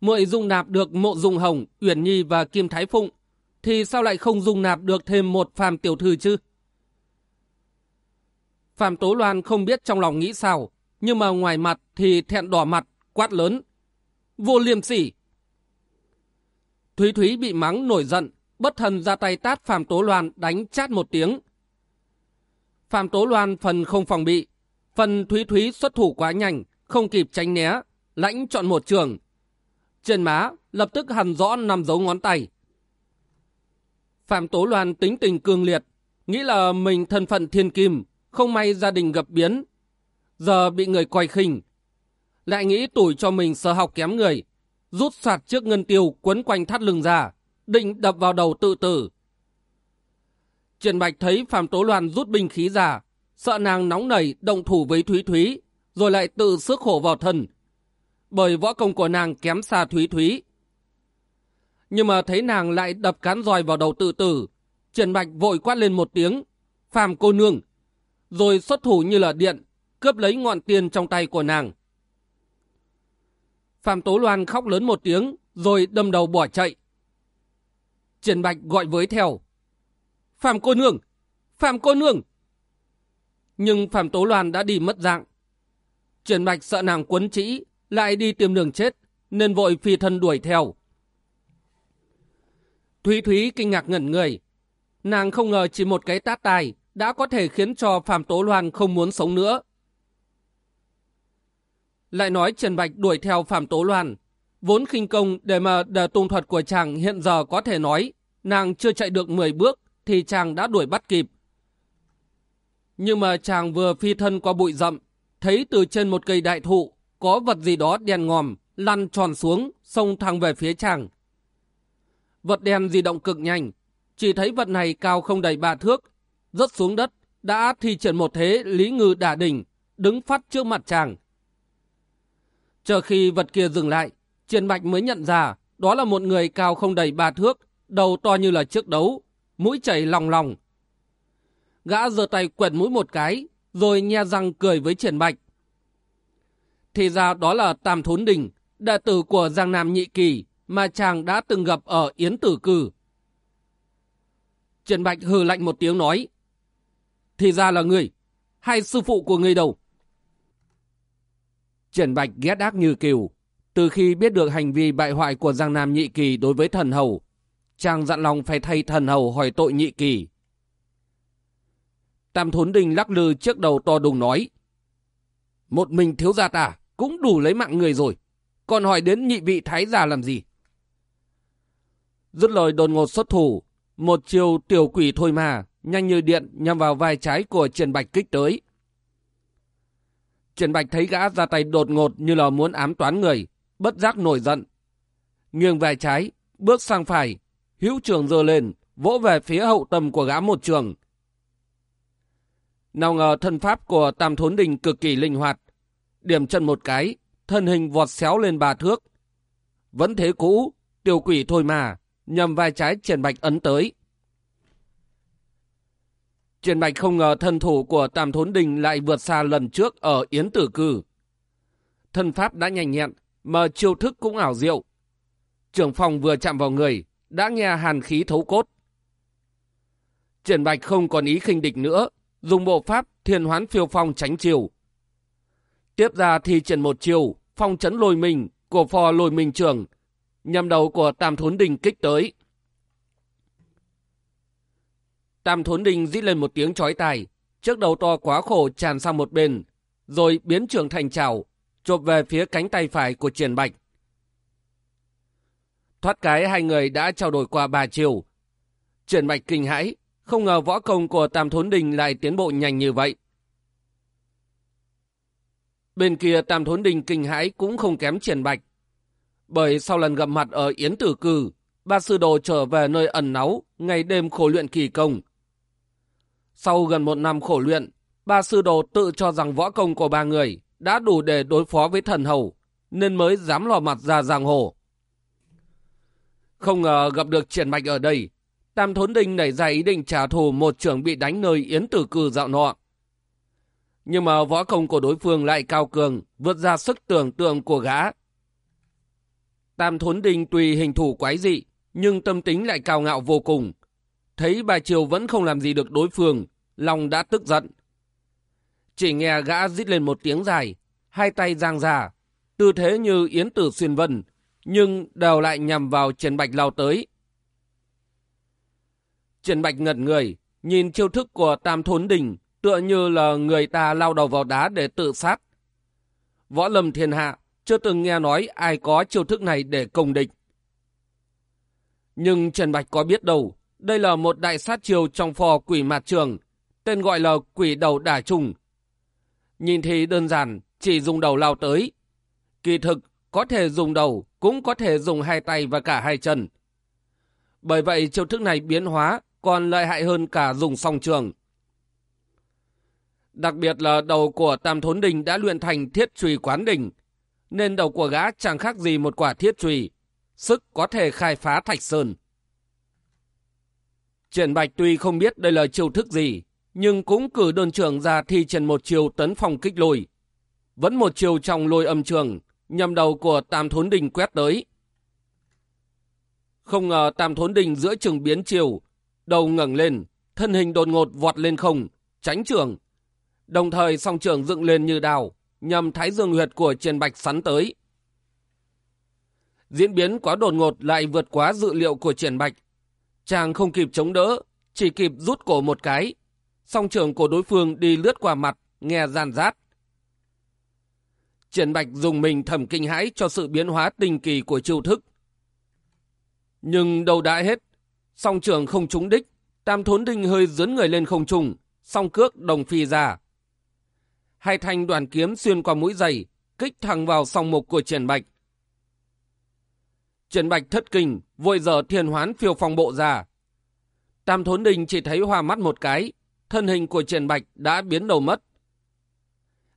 Muội dung nạp được mộ dung hồng, uyển nhi và kim thái phụng, thì sao lại không dung nạp được thêm một phàm tiểu thư chứ? Phạm Tố Loan không biết trong lòng nghĩ sao, nhưng mà ngoài mặt thì thẹn đỏ mặt, quát lớn. Vô liêm sỉ! Thúy Thúy bị mắng nổi giận, bất thần ra tay tát Phạm Tố Loan đánh chát một tiếng. Phạm Tố Loan phần không phòng bị, phần Thúy Thúy xuất thủ quá nhanh, không kịp tránh né, lãnh chọn một trường. Trên má lập tức hằn rõ nằm dấu ngón tay. Phạm Tố Loan tính tình cương liệt, nghĩ là mình thân phận thiên kim, không may gia đình gặp biến. Giờ bị người coi khinh. Lại nghĩ tuổi cho mình sở học kém người, rút soạt trước ngân tiêu quấn quanh thắt lưng ra, định đập vào đầu tự tử. Trần Bạch thấy Phạm Tố Loan rút binh khí ra, sợ nàng nóng nảy động thủ với Thúy Thúy, rồi lại tự sức khổ vào thân. Bởi võ công của nàng kém xa Thúy Thúy. Nhưng mà thấy nàng lại đập cán roi vào đầu tự tử, Trần Bạch vội quát lên một tiếng, Phạm cô nương, rồi xuất thủ như là điện, cướp lấy ngọn tiền trong tay của nàng. Phạm Tố Loan khóc lớn một tiếng, rồi đâm đầu bỏ chạy. Trần Bạch gọi với theo. Phạm cô nương! Phạm cô nương! Nhưng Phạm Tố Loan đã đi mất dạng. Trần Bạch sợ nàng quấn trĩ, lại đi tìm đường chết, nên vội phi thân đuổi theo. Thúy Thúy kinh ngạc ngẩn người. Nàng không ngờ chỉ một cái tát tài đã có thể khiến cho Phạm Tố Loan không muốn sống nữa. Lại nói Trần Bạch đuổi theo Phạm Tố Loan. Vốn khinh công để mà đờ tung thuật của chàng hiện giờ có thể nói nàng chưa chạy được 10 bước thì chàng đã đuổi bắt kịp. Nhưng mà chàng vừa phi thân qua bụi rậm, thấy từ trên một cây đại thụ có vật gì đó đèn ngòm lăn tròn xuống, xông thẳng về phía chàng. Vật đèn di động cực nhanh, chỉ thấy vật này cao không đầy ba thước, rớt xuống đất, đã thi triển một thế lý ngư đả đỉnh, đứng phát trước mặt chàng. Chờ khi vật kia dừng lại, Triển Bạch mới nhận ra đó là một người cao không đầy ba thước, đầu to như là chiếc đấu, mũi chảy lòng lòng. Gã giơ tay quẹt mũi một cái, rồi nhe răng cười với Triển Bạch. Thì ra đó là Tam Thốn Đình, đệ tử của Giang Nam Nhị Kỳ mà chàng đã từng gặp ở Yến Tử Cử. trần Bạch hừ lạnh một tiếng nói. Thì ra là người, hai sư phụ của người đầu trần Bạch ghét ác như kiều. Từ khi biết được hành vi bại hoại của Giang Nam Nhị Kỳ đối với thần hầu, chàng dặn lòng phải thay thần hầu hỏi tội Nhị Kỳ. Tam Thốn Đình lắc lư trước đầu to đùng nói. Một mình thiếu gia ta cũng đủ lấy mạng người rồi. Còn hỏi đến nhị vị thái già làm gì? Dứt lời đồn ngột xuất thủ. Một chiều tiểu quỷ thôi mà, nhanh như điện nhằm vào vai trái của Trần Bạch kích tới. Trần Bạch thấy gã ra tay đột ngột như là muốn ám toán người, bất giác nổi giận. Nghiêng vai trái, bước sang phải, hữu trường dơ lên, vỗ về phía hậu tâm của gã một trường. Nào ngờ thân pháp của Tam Thốn Đình cực kỳ linh hoạt. Điểm chân một cái, thân hình vọt xéo lên ba thước. Vẫn thế cũ, tiêu quỷ thôi mà, nhầm vai trái triển bạch ấn tới. Triển bạch không ngờ thân thủ của Tam Thốn Đình lại vượt xa lần trước ở Yến Tử Cư. Thân pháp đã nhanh nhẹn, mà chiêu thức cũng ảo diệu. Trưởng phòng vừa chạm vào người, đã nghe hàn khí thấu cốt. Triển bạch không còn ý khinh địch nữa, dùng bộ pháp thiên hoán phiêu phong tránh chiều. Tiếp ra thì triển một chiều, phong chấn lôi mình, của phò lôi mình trường, nhằm đầu của Tam Thốn Đình kích tới. Tam Thốn Đình rít lên một tiếng chói tai, trước đầu to quá khổ tràn sang một bên, rồi biến trường thành trào, chộp về phía cánh tay phải của Triển Bạch. Thoát cái hai người đã trao đổi qua ba chiều. Triển Bạch kinh hãi, không ngờ võ công của Tam Thốn Đình lại tiến bộ nhanh như vậy. Bên kia Tam Thốn Đình kinh hãi cũng không kém Triển Bạch. Bởi sau lần gặp mặt ở Yến Tử Cử, ba sư đồ trở về nơi ẩn náu, ngày đêm khổ luyện kỳ công. Sau gần một năm khổ luyện, ba sư đồ tự cho rằng võ công của ba người đã đủ để đối phó với thần hầu, nên mới dám lò mặt ra giang hồ. Không ngờ gặp được triển mạch ở đây, Tam Thốn Đình nảy ra ý định trả thù một trưởng bị đánh nơi yến tử cư dạo nọ. Nhưng mà võ công của đối phương lại cao cường, vượt ra sức tưởng tượng của gã. Tam Thốn Đình tùy hình thủ quái dị, nhưng tâm tính lại cao ngạo vô cùng. Thấy bà Triều vẫn không làm gì được đối phương, lòng đã tức giận. Chỉ nghe gã rít lên một tiếng dài, hai tay giang ra, tư thế như yến tử xuyên vân, nhưng đều lại nhằm vào Trần Bạch lao tới. Trần Bạch ngật người, nhìn chiêu thức của Tam Thốn Đình tựa như là người ta lao đầu vào đá để tự sát. Võ lâm thiên hạ chưa từng nghe nói ai có chiêu thức này để công địch. Nhưng Trần Bạch có biết đâu, đây là một đại sát chiêu trong phò quỷ mạt trường, tên gọi là quỷ đầu đả trùng. Nhìn thì đơn giản, chỉ dùng đầu lao tới. Kỳ thực, có thể dùng đầu, cũng có thể dùng hai tay và cả hai chân. Bởi vậy chiêu thức này biến hóa còn lợi hại hơn cả dùng song trường. Đặc biệt là đầu của Tam Thốn Đình đã luyện thành thiết trùy quán đỉnh, nên đầu của gã chẳng khác gì một quả thiết trùy, sức có thể khai phá thạch sơn. Triển Bạch tuy không biết đây là chiêu thức gì, nhưng cũng cử đơn trưởng ra thi triển một chiều tấn phòng kích lùi. Vẫn một chiều trong lôi âm trường, nhằm đầu của Tam Thốn Đình quét tới. Không ngờ Tam Thốn Đình giữa trường biến chiều, đầu ngẩng lên, thân hình đột ngột vọt lên không, tránh trường. Đồng thời song trường dựng lên như đào, nhằm thái dương huyệt của Triển Bạch sắn tới. Diễn biến quá đột ngột lại vượt quá dự liệu của Triển Bạch. Chàng không kịp chống đỡ, chỉ kịp rút cổ một cái. Song trường của đối phương đi lướt qua mặt, nghe gian rát. Triển Bạch dùng mình thầm kinh hãi cho sự biến hóa tinh kỳ của chiêu thức. Nhưng đâu đã hết, song trường không trúng đích, tam thốn đinh hơi dướn người lên không trùng, song cước đồng phi ra. Hai thanh đoàn kiếm xuyên qua mũi giày, kích thẳng vào song mục của Triển Bạch. Triển Bạch thất kinh, vội dở thiền hoán phiêu phong bộ ra. Tam thốn đình chỉ thấy hoa mắt một cái, thân hình của Triển Bạch đã biến đầu mất.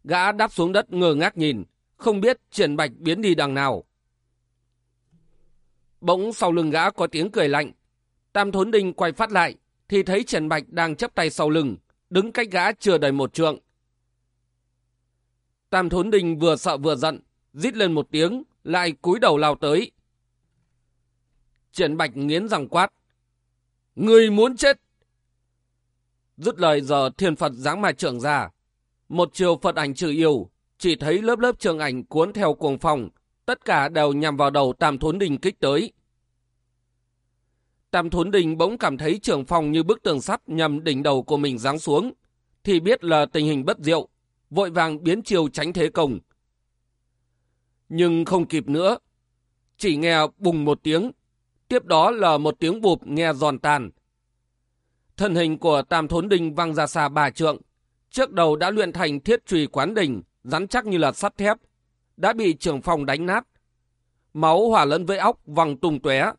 Gã đáp xuống đất ngơ ngác nhìn, không biết triển bạch biến đi đằng nào. Bỗng sau lưng gã có tiếng cười lạnh. Tam thốn đình quay phát lại, thì thấy triển bạch đang chấp tay sau lưng, đứng cách gã chưa đầy một trượng. Tam thốn Đình vừa sợ vừa giận, rít lên một tiếng, lại cúi đầu lao tới. Triển bạch nghiến răng quát. Người muốn chết! Dứt lời giờ thiên Phật giáng mà trưởng ra, một chiều Phật ảnh trừ yêu, chỉ thấy lớp lớp trường ảnh cuốn theo cuồng phòng, tất cả đều nhằm vào đầu Tam Thốn Đình kích tới. Tam Thốn Đình bỗng cảm thấy trường phòng như bức tường sắt nhằm đỉnh đầu của mình giáng xuống, thì biết là tình hình bất diệu, vội vàng biến chiều tránh thế công. Nhưng không kịp nữa, chỉ nghe bùng một tiếng, tiếp đó là một tiếng bụp nghe giòn tàn. Thân hình của Tam Thốn Đình văng ra xa bà trượng, Trước đầu đã luyện thành thiết trùy quán đỉnh, rắn chắc như là sắt thép, đã bị trưởng phòng đánh nát. Máu hỏa lẫn với óc văng tung tóe.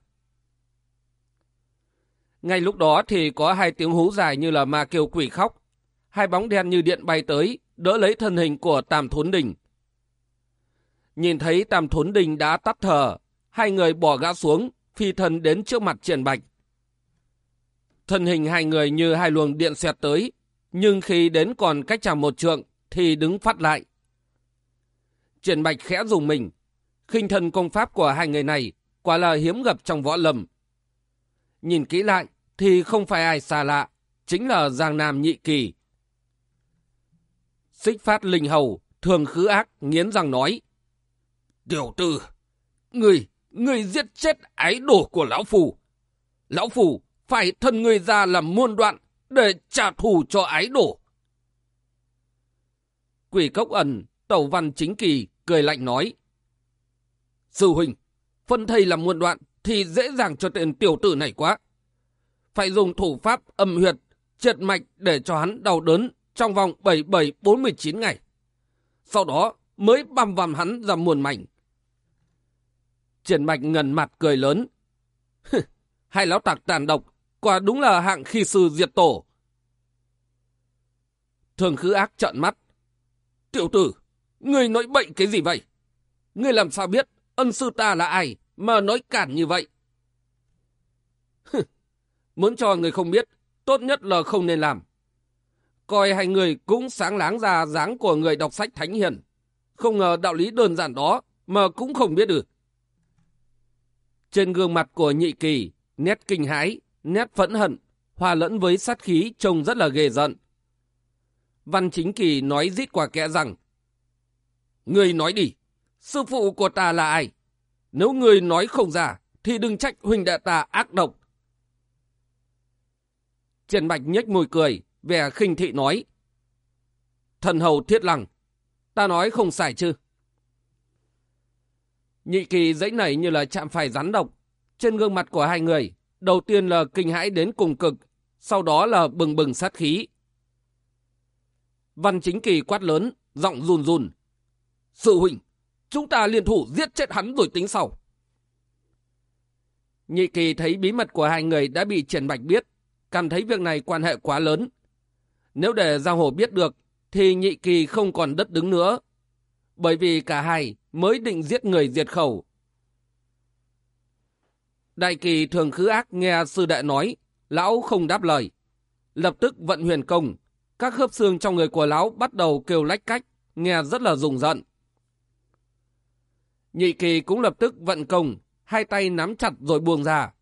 Ngay lúc đó thì có hai tiếng hú dài như là ma kêu quỷ khóc. hai bóng đen như điện bay tới, đỡ lấy thân hình của Tam Thốn Đình. Nhìn thấy Tam Thốn Đình đã tắt thở, hai người bỏ gã xuống, phi thân đến trước mặt Triển Bạch. Thân hình hai người như hai luồng điện xẹt tới, nhưng khi đến còn cách chàng một trượng thì đứng phát lại. Triển Bạch khẽ dùng mình, khinh thần công pháp của hai người này quả là hiếm gặp trong võ lâm. Nhìn kỹ lại thì không phải ai xa lạ, chính là Giang Nam Nhị Kỳ. Xích phát linh hầu, thường khứ ác, nghiến răng nói. Tiểu tử, người, người giết chết ái đồ của Lão Phù. Lão Phù phải thân người ra làm muôn đoạn để trả thù cho ái đồ. Quỷ cốc ẩn, tẩu văn chính kỳ, cười lạnh nói. Sư huynh, phân thầy làm muôn đoạn thì dễ dàng cho tên tiểu tử này quá. Phải dùng thủ pháp âm huyệt, triệt mạch để cho hắn đau đớn trong vòng 77-49 ngày. Sau đó mới băm vằm hắn ra muôn mảnh. Triển mạch ngần mặt cười lớn. Hai lão tạc tàn độc, quả đúng là hạng khi sư diệt tổ. Thường khứ ác trợn mắt. Tiểu tử, người nói bệnh cái gì vậy? Ngươi làm sao biết ân sư ta là ai mà nói cản như vậy? Muốn cho người không biết, tốt nhất là không nên làm. Coi hai người cũng sáng láng ra dáng của người đọc sách thánh hiền. Không ngờ đạo lý đơn giản đó mà cũng không biết được. Trên gương mặt của nhị kỳ, nét kinh hãi, nét phẫn hận, hòa lẫn với sát khí trông rất là ghê giận. Văn chính kỳ nói rít qua kẽ rằng, Người nói đi, sư phụ của ta là ai? Nếu người nói không ra, thì đừng trách huynh đệ ta ác độc. Trần Bạch nhếch môi cười, vẻ khinh thị nói. Thần hầu thiết lăng, ta nói không sai chứ. Nhị kỳ dãy nảy như là chạm phải rắn độc. Trên gương mặt của hai người, đầu tiên là kinh hãi đến cùng cực, sau đó là bừng bừng sát khí. Văn chính kỳ quát lớn, giọng run run. Sự huynh, chúng ta liên thủ giết chết hắn rồi tính sau. Nhị kỳ thấy bí mật của hai người đã bị Trần Bạch biết, cảm thấy việc này quan hệ quá lớn. Nếu để Giang Hồ biết được, thì nhị kỳ không còn đất đứng nữa. Bởi vì cả hai mới định giết người diệt khẩu. Đại kỳ thường khứ ác nghe sư đệ nói, lão không đáp lời. Lập tức vận huyền công, các khớp xương trong người của lão bắt đầu kêu lách cách, nghe rất là rùng rợn. Nhị kỳ cũng lập tức vận công, hai tay nắm chặt rồi buông ra.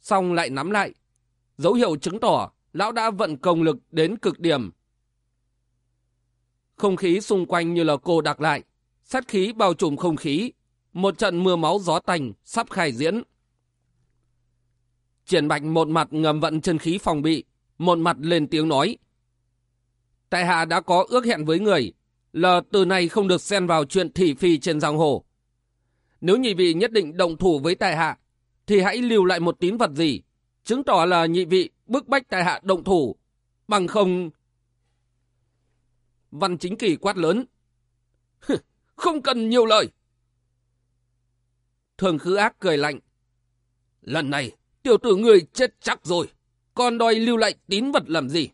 Xong lại nắm lại. Dấu hiệu chứng tỏ lão đã vận công lực đến cực điểm. Không khí xung quanh như là cô đặc lại. Sát khí bao trùm không khí. Một trận mưa máu gió tành sắp khai diễn. Triển bạch một mặt ngầm vận chân khí phòng bị, một mặt lên tiếng nói. Tại hạ đã có ước hẹn với người, là từ nay không được xen vào chuyện thị phi trên giang hồ. Nếu nhị vị nhất định động thủ với tại hạ, thì hãy lưu lại một tín vật gì, chứng tỏ là nhị vị bức bách tại hạ động thủ, bằng không... Văn chính kỳ quát lớn. Không cần nhiều lời. Thường khứ ác cười lạnh. Lần này, tiểu tử người chết chắc rồi, còn đòi lưu lại tín vật làm gì?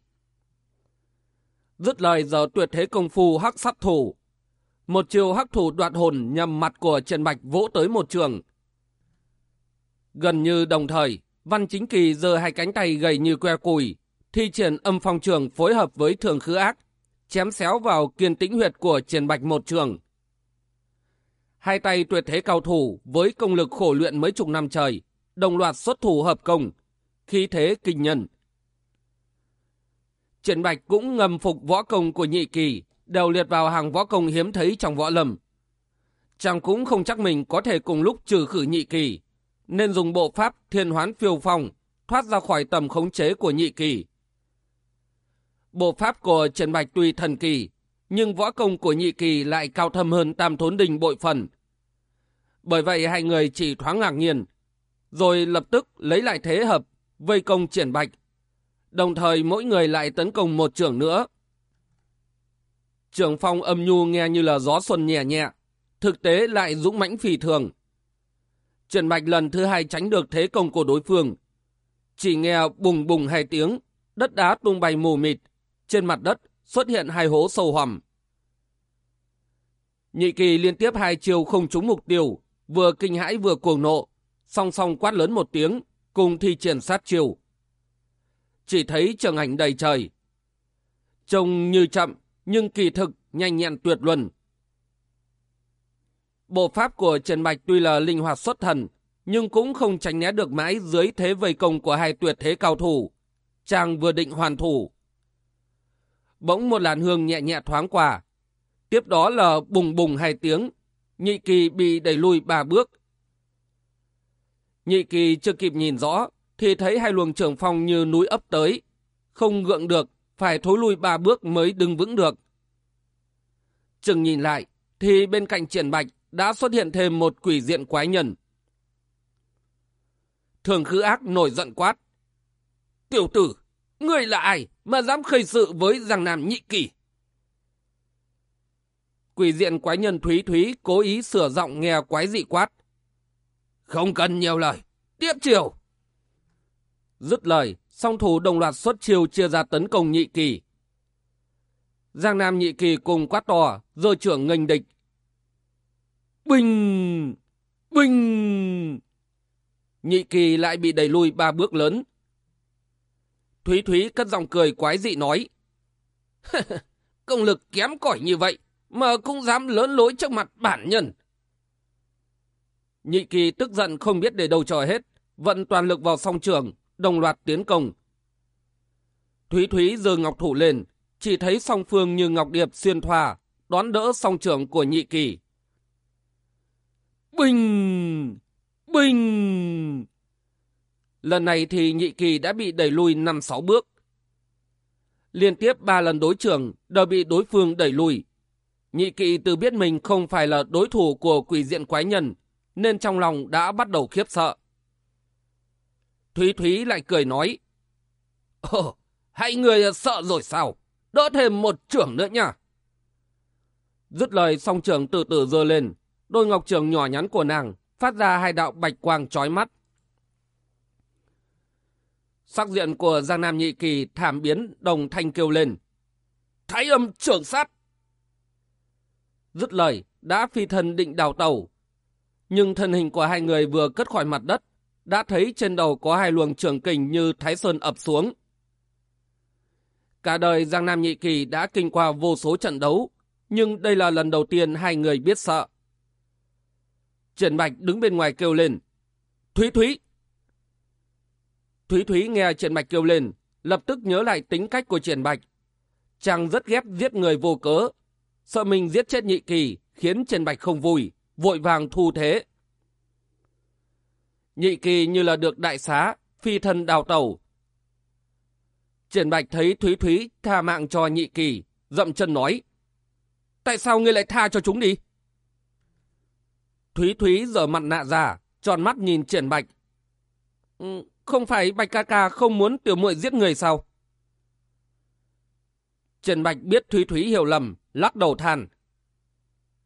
Dứt lời giờ tuyệt thế công phu hắc sát thủ, một chiều hắc thủ đoạt hồn nhằm mặt của Trần Bạch vỗ tới một trường. Gần như đồng thời, Văn Chính Kỳ giơ hai cánh tay gầy như que củi, thi triển âm phong trường phối hợp với thường khứ ác, chém xéo vào kiên tĩnh huyệt của triển Bạch một trường. Hai tay tuyệt thế cao thủ với công lực khổ luyện mấy chục năm trời, đồng loạt xuất thủ hợp công, khí thế kinh nhân. Triển Bạch cũng ngầm phục võ công của nhị kỳ, đều liệt vào hàng võ công hiếm thấy trong võ lâm. Chàng cũng không chắc mình có thể cùng lúc trừ khử nhị kỳ, nên dùng bộ pháp thiên hoán phiêu phong, thoát ra khỏi tầm khống chế của nhị kỳ. Bộ pháp của Trần Bạch tuy thần kỳ, nhưng võ công của nhị kỳ lại cao thâm hơn tam thốn đình bội phần. Bởi vậy hai người chỉ thoáng ngạc nhiên, rồi lập tức lấy lại thế hợp, vây công triển bạch. Đồng thời mỗi người lại tấn công một trưởng nữa, Trường phong âm nhu nghe như là gió xuân nhẹ nhẹ, thực tế lại dũng mãnh phì thường. Trần Bạch lần thứ hai tránh được thế công của đối phương. Chỉ nghe bùng bùng hai tiếng, đất đá tung bay mù mịt, trên mặt đất xuất hiện hai hố sâu hầm. Nhị kỳ liên tiếp hai chiều không trúng mục tiêu, vừa kinh hãi vừa cuồng nộ, song song quát lớn một tiếng, cùng thi triển sát chiều. Chỉ thấy trường ảnh đầy trời. Trông như chậm, nhưng kỳ thực nhanh nhẹn tuyệt luân. Bộ pháp của Trần Bạch tuy là linh hoạt xuất thần, nhưng cũng không tránh né được mãi dưới thế vây công của hai tuyệt thế cao thủ. Chàng vừa định hoàn thủ. Bỗng một làn hương nhẹ nhẹ thoáng qua. Tiếp đó là bùng bùng hai tiếng. Nhị kỳ bị đẩy lui ba bước. Nhị kỳ chưa kịp nhìn rõ, thì thấy hai luồng trưởng phong như núi ấp tới. Không gượng được, phải thối lui ba bước mới đứng vững được. Chừng nhìn lại, thì bên cạnh triển bạch đã xuất hiện thêm một quỷ diện quái nhân. Thường khứ ác nổi giận quát. Tiểu tử, ngươi là ai mà dám khơi sự với giang nam nhị kỳ? Quỷ diện quái nhân Thúy Thúy cố ý sửa giọng nghe quái dị quát. Không cần nhiều lời, tiếp chiều. Dứt lời, song thủ đồng loạt xuất chiêu chia ra tấn công nhị kỳ. Giang Nam nhị kỳ cùng quát to, rồi trưởng nghênh địch. Bình! Bình! Nhị kỳ lại bị đẩy lui ba bước lớn. Thúy Thúy cất giọng cười quái dị nói. Công lực kém cỏi như vậy, mà cũng dám lớn lối trước mặt bản nhân. Nhị kỳ tức giận không biết để đâu trò hết, vận toàn lực vào song trường, đồng loạt tiến công. Thúy Thúy giơ ngọc thủ lên, chỉ thấy song phương như ngọc điệp xuyên thoa, đón đỡ song trường của nhị kỳ. Bình! Bình! Lần này thì nhị kỳ đã bị đẩy lui 5-6 bước. Liên tiếp 3 lần đối trường đều bị đối phương đẩy lùi. Nhị kỳ từ biết mình không phải là đối thủ của quỷ diện quái nhân, nên trong lòng đã bắt đầu khiếp sợ. Thúy Thúy lại cười nói, Ồ, hai người sợ rồi sao? Đỡ thêm một trưởng nữa nha. Dứt lời song trưởng từ từ dơ lên, đôi ngọc trường nhỏ nhắn của nàng phát ra hai đạo bạch quang chói mắt. Sắc diện của Giang Nam Nhị Kỳ thảm biến đồng thanh kêu lên. Thái âm trưởng sát! Dứt lời, đã phi thân định đào tàu. Nhưng thân hình của hai người vừa cất khỏi mặt đất, đã thấy trên đầu có hai luồng trường kình như Thái Sơn ập xuống. Cả đời Giang Nam Nhị Kỳ đã kinh qua vô số trận đấu, nhưng đây là lần đầu tiên hai người biết sợ. Trần Bạch đứng bên ngoài kêu lên. Thúy Thúy! Thúy Thúy nghe Trần Bạch kêu lên, lập tức nhớ lại tính cách của Trần Bạch. Chàng rất ghét giết người vô cớ, sợ mình giết chết nhị kỳ, khiến Trần Bạch không vui, vội vàng thu thế. Nhị kỳ như là được đại xá, phi thân đào tàu. Trần Bạch thấy Thúy Thúy tha mạng cho nhị kỳ, dậm chân nói. Tại sao ngươi lại tha cho chúng đi? Thúy Thúy giờ mặt nạ ra, tròn mắt nhìn Triển Bạch. Ừ, không phải Bạch ca ca không muốn tiểu muội giết người sao? Trần Bạch biết Thúy Thúy hiểu lầm, lắc đầu than.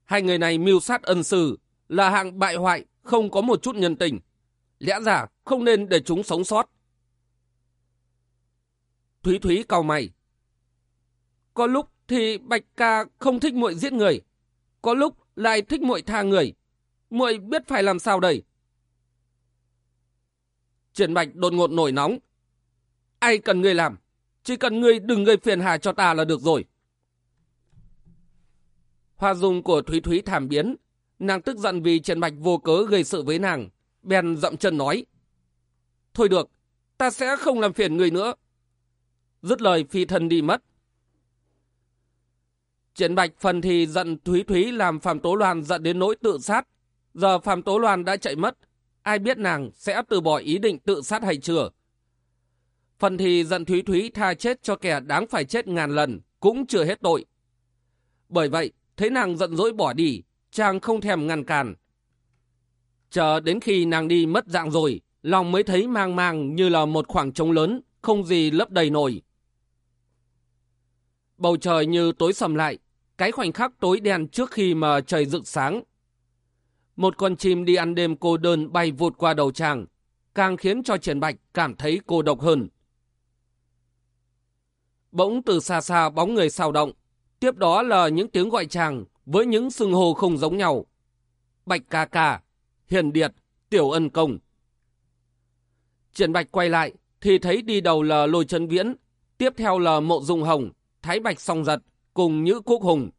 Hai người này mưu sát ân sư, là hạng bại hoại, không có một chút nhân tình. Lẽ ra không nên để chúng sống sót. Thúy Thúy cau mày. Có lúc thì Bạch ca không thích muội giết người, có lúc lại thích muội tha người muội biết phải làm sao đây? Triển Bạch đột ngột nổi nóng. Ai cần ngươi làm? Chỉ cần ngươi đừng gây phiền hà cho ta là được rồi. Hoa dung của Thúy Thúy thảm biến. Nàng tức giận vì Triển Bạch vô cớ gây sự với nàng. Bèn dậm chân nói. Thôi được, ta sẽ không làm phiền người nữa. Dứt lời phi thân đi mất. Triển Bạch phần thì giận Thúy Thúy làm Phạm Tố Loan giận đến nỗi tự sát. Giờ Phạm Tố Loan đã chạy mất, ai biết nàng sẽ từ bỏ ý định tự sát hay chưa? Phần thì giận Thúy Thúy tha chết cho kẻ đáng phải chết ngàn lần, cũng chưa hết tội. Bởi vậy, thấy nàng giận dỗi bỏ đi, chàng không thèm ngăn cản. Chờ đến khi nàng đi mất dạng rồi, lòng mới thấy mang mang như là một khoảng trống lớn, không gì lấp đầy nổi. Bầu trời như tối sầm lại, cái khoảnh khắc tối đen trước khi mà trời rực sáng một con chim đi ăn đêm cô đơn bay vụt qua đầu chàng, càng khiến cho Triển Bạch cảm thấy cô độc hơn. bỗng từ xa xa bóng người sao động. Tiếp đó là những tiếng gọi chàng với những xưng hô không giống nhau. Bạch ca ca, hiền điệt, tiểu ân công. Triển Bạch quay lại thì thấy đi đầu là lôi chân viễn, tiếp theo là mộ dung hồng, thái bạch song giật cùng Nhữ Quốc Hùng.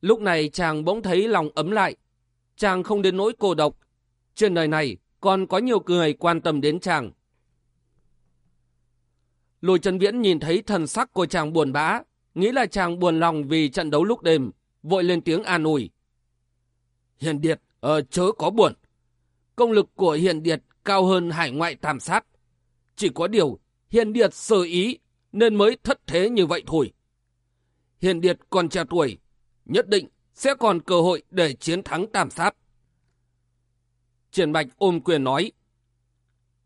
Lúc này chàng bỗng thấy lòng ấm lại. Chàng không đến nỗi cô độc. Trên đời này còn có nhiều người quan tâm đến chàng. Lôi Trần viễn nhìn thấy thần sắc của chàng buồn bã, nghĩ là chàng buồn lòng vì trận đấu lúc đêm, vội lên tiếng an ủi. Hiền Điệt, ờ, chớ có buồn. Công lực của Hiền Điệt cao hơn hải ngoại tam sát. Chỉ có điều, Hiền Điệt sơ ý, nên mới thất thế như vậy thôi. Hiền Điệt còn trẻ tuổi, nhất định sẽ còn cơ hội để chiến thắng tam sát. Triển Bạch ôm quyền nói,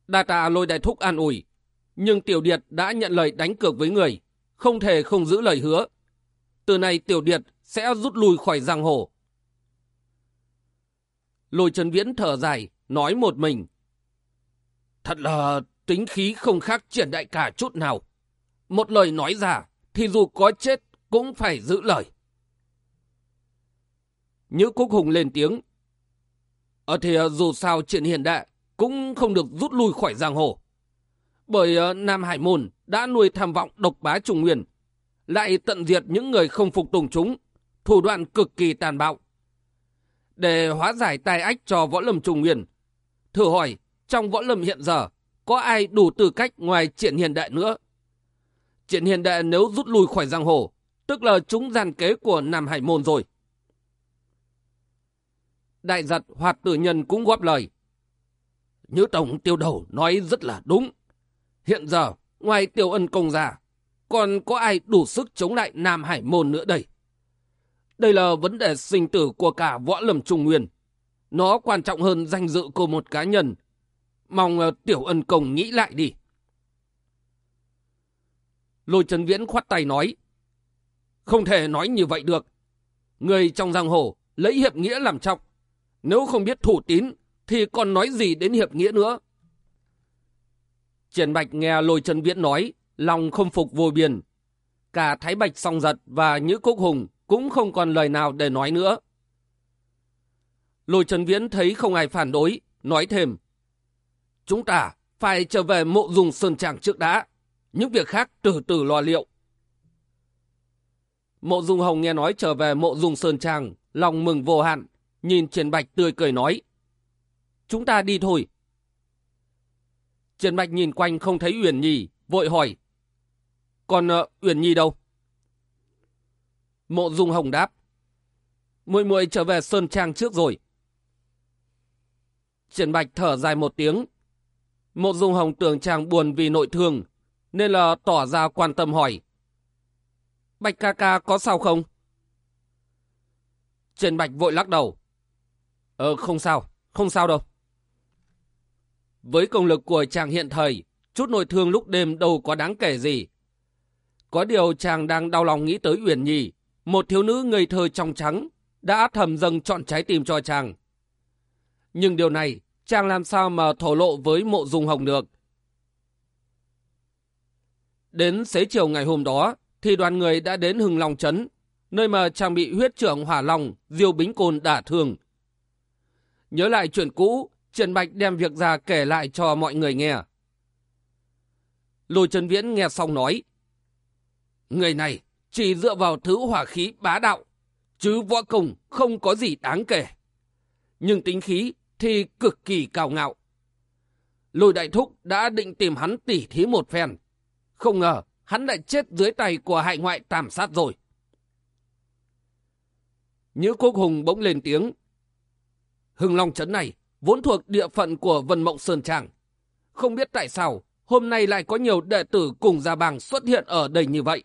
Đa tạ lôi đại thúc an ủi, nhưng Tiểu Điệt đã nhận lời đánh cược với người, không thể không giữ lời hứa. Từ nay Tiểu Điệt sẽ rút lui khỏi giang hồ. Lôi Trần Viễn thở dài, nói một mình. Thật là tính khí không khác triển đại cả chút nào. Một lời nói ra, thì dù có chết cũng phải giữ lời. Nhữ Quốc Hùng lên tiếng. Ở ờ, thì ờ, dù sao chuyện hiện đại cũng không được rút lui khỏi giang hồ. Bởi ờ, Nam Hải Môn đã nuôi tham vọng độc bá Trung Nguyên, lại tận diệt những người không phục tùng chúng, thủ đoạn cực kỳ tàn bạo. Để hóa giải tai ách cho võ lâm Trung Nguyên, thử hỏi trong võ lâm hiện giờ có ai đủ tư cách ngoài triển hiền đại nữa? Triển hiền đại nếu rút lui khỏi giang hồ, tức là chúng gian kế của Nam Hải Môn rồi. Đại giật hoạt tử nhân cũng góp lời. Như Tổng tiêu đầu nói rất là đúng. Hiện giờ, ngoài tiêu ân công ra, còn có ai đủ sức chống lại Nam Hải Môn nữa đây? Đây là vấn đề sinh tử của cả võ lâm trung nguyên. Nó quan trọng hơn danh dự của một cá nhân. Mong uh, tiểu ân công nghĩ lại đi. Lôi Trần Viễn khoát tay nói. Không thể nói như vậy được. Người trong giang hồ lấy hiệp nghĩa làm trọng. Nếu không biết thủ tín thì còn nói gì đến hiệp nghĩa nữa. Triển Bạch nghe Lôi Trần Viễn nói, lòng không phục vô biên. Cả Thái Bạch song giật và Nhữ Cúc Hùng cũng không còn lời nào để nói nữa. Lôi Trần Viễn thấy không ai phản đối, nói thêm. Chúng ta phải trở về mộ dùng sơn tràng trước đã. Những việc khác từ từ lo liệu. Mộ Dung Hồng nghe nói trở về mộ Dung Sơn Trang, lòng mừng vô hạn, nhìn Triển Bạch tươi cười nói. Chúng ta đi thôi. Triển Bạch nhìn quanh không thấy Uyển Nhi, vội hỏi. Còn uh, Uyển Nhi đâu? Mộ Dung Hồng đáp. Muội muội trở về Sơn Trang trước rồi. Triển Bạch thở dài một tiếng. Mộ Dung Hồng tưởng chàng buồn vì nội thương, nên là tỏ ra quan tâm hỏi. Bạch ca ca có sao không? trần Bạch vội lắc đầu. Ờ không sao, không sao đâu. Với công lực của chàng hiện thời, chút nội thương lúc đêm đâu có đáng kể gì. Có điều chàng đang đau lòng nghĩ tới Uyển Nhi, một thiếu nữ ngây thơ trong trắng, đã thầm dâng chọn trái tim cho chàng. Nhưng điều này, chàng làm sao mà thổ lộ với mộ dung hồng được. Đến xế chiều ngày hôm đó, thì đoàn người đã đến Hưng Long Trấn, nơi mà chàng bị huyết trưởng hỏa long, diêu bính côn đả thương. Nhớ lại chuyện cũ, Trần Bạch đem việc ra kể lại cho mọi người nghe. Lôi Trần Viễn nghe xong nói, Người này chỉ dựa vào thứ hỏa khí bá đạo, chứ võ công không có gì đáng kể. Nhưng tính khí thì cực kỳ cao ngạo. Lôi đại thúc đã định tìm hắn tỉ thí một phen. Không ngờ hắn lại chết dưới tay của hại ngoại tàm sát rồi. Nhữ Quốc Hùng bỗng lên tiếng. Hưng Long Trấn này vốn thuộc địa phận của Vân Mộng Sơn Trang. Không biết tại sao hôm nay lại có nhiều đệ tử cùng gia bàng xuất hiện ở đây như vậy.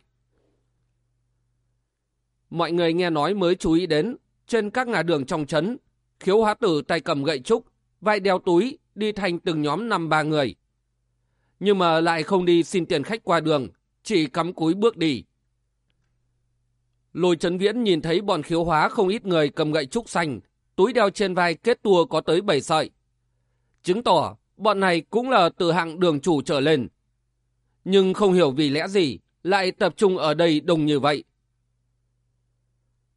Mọi người nghe nói mới chú ý đến, trên các ngã đường trong trấn, khiếu hóa tử tay cầm gậy trúc, vai đeo túi, đi thành từng nhóm năm ba người. Nhưng mà lại không đi xin tiền khách qua đường, chỉ cắm cúi bước đi. Lôi Trấn Viễn nhìn thấy bọn khiếu hóa không ít người cầm gậy trúc xanh, túi đeo trên vai kết tua có tới 7 sợi. Chứng tỏ bọn này cũng là từ hạng đường chủ trở lên. Nhưng không hiểu vì lẽ gì lại tập trung ở đây đông như vậy.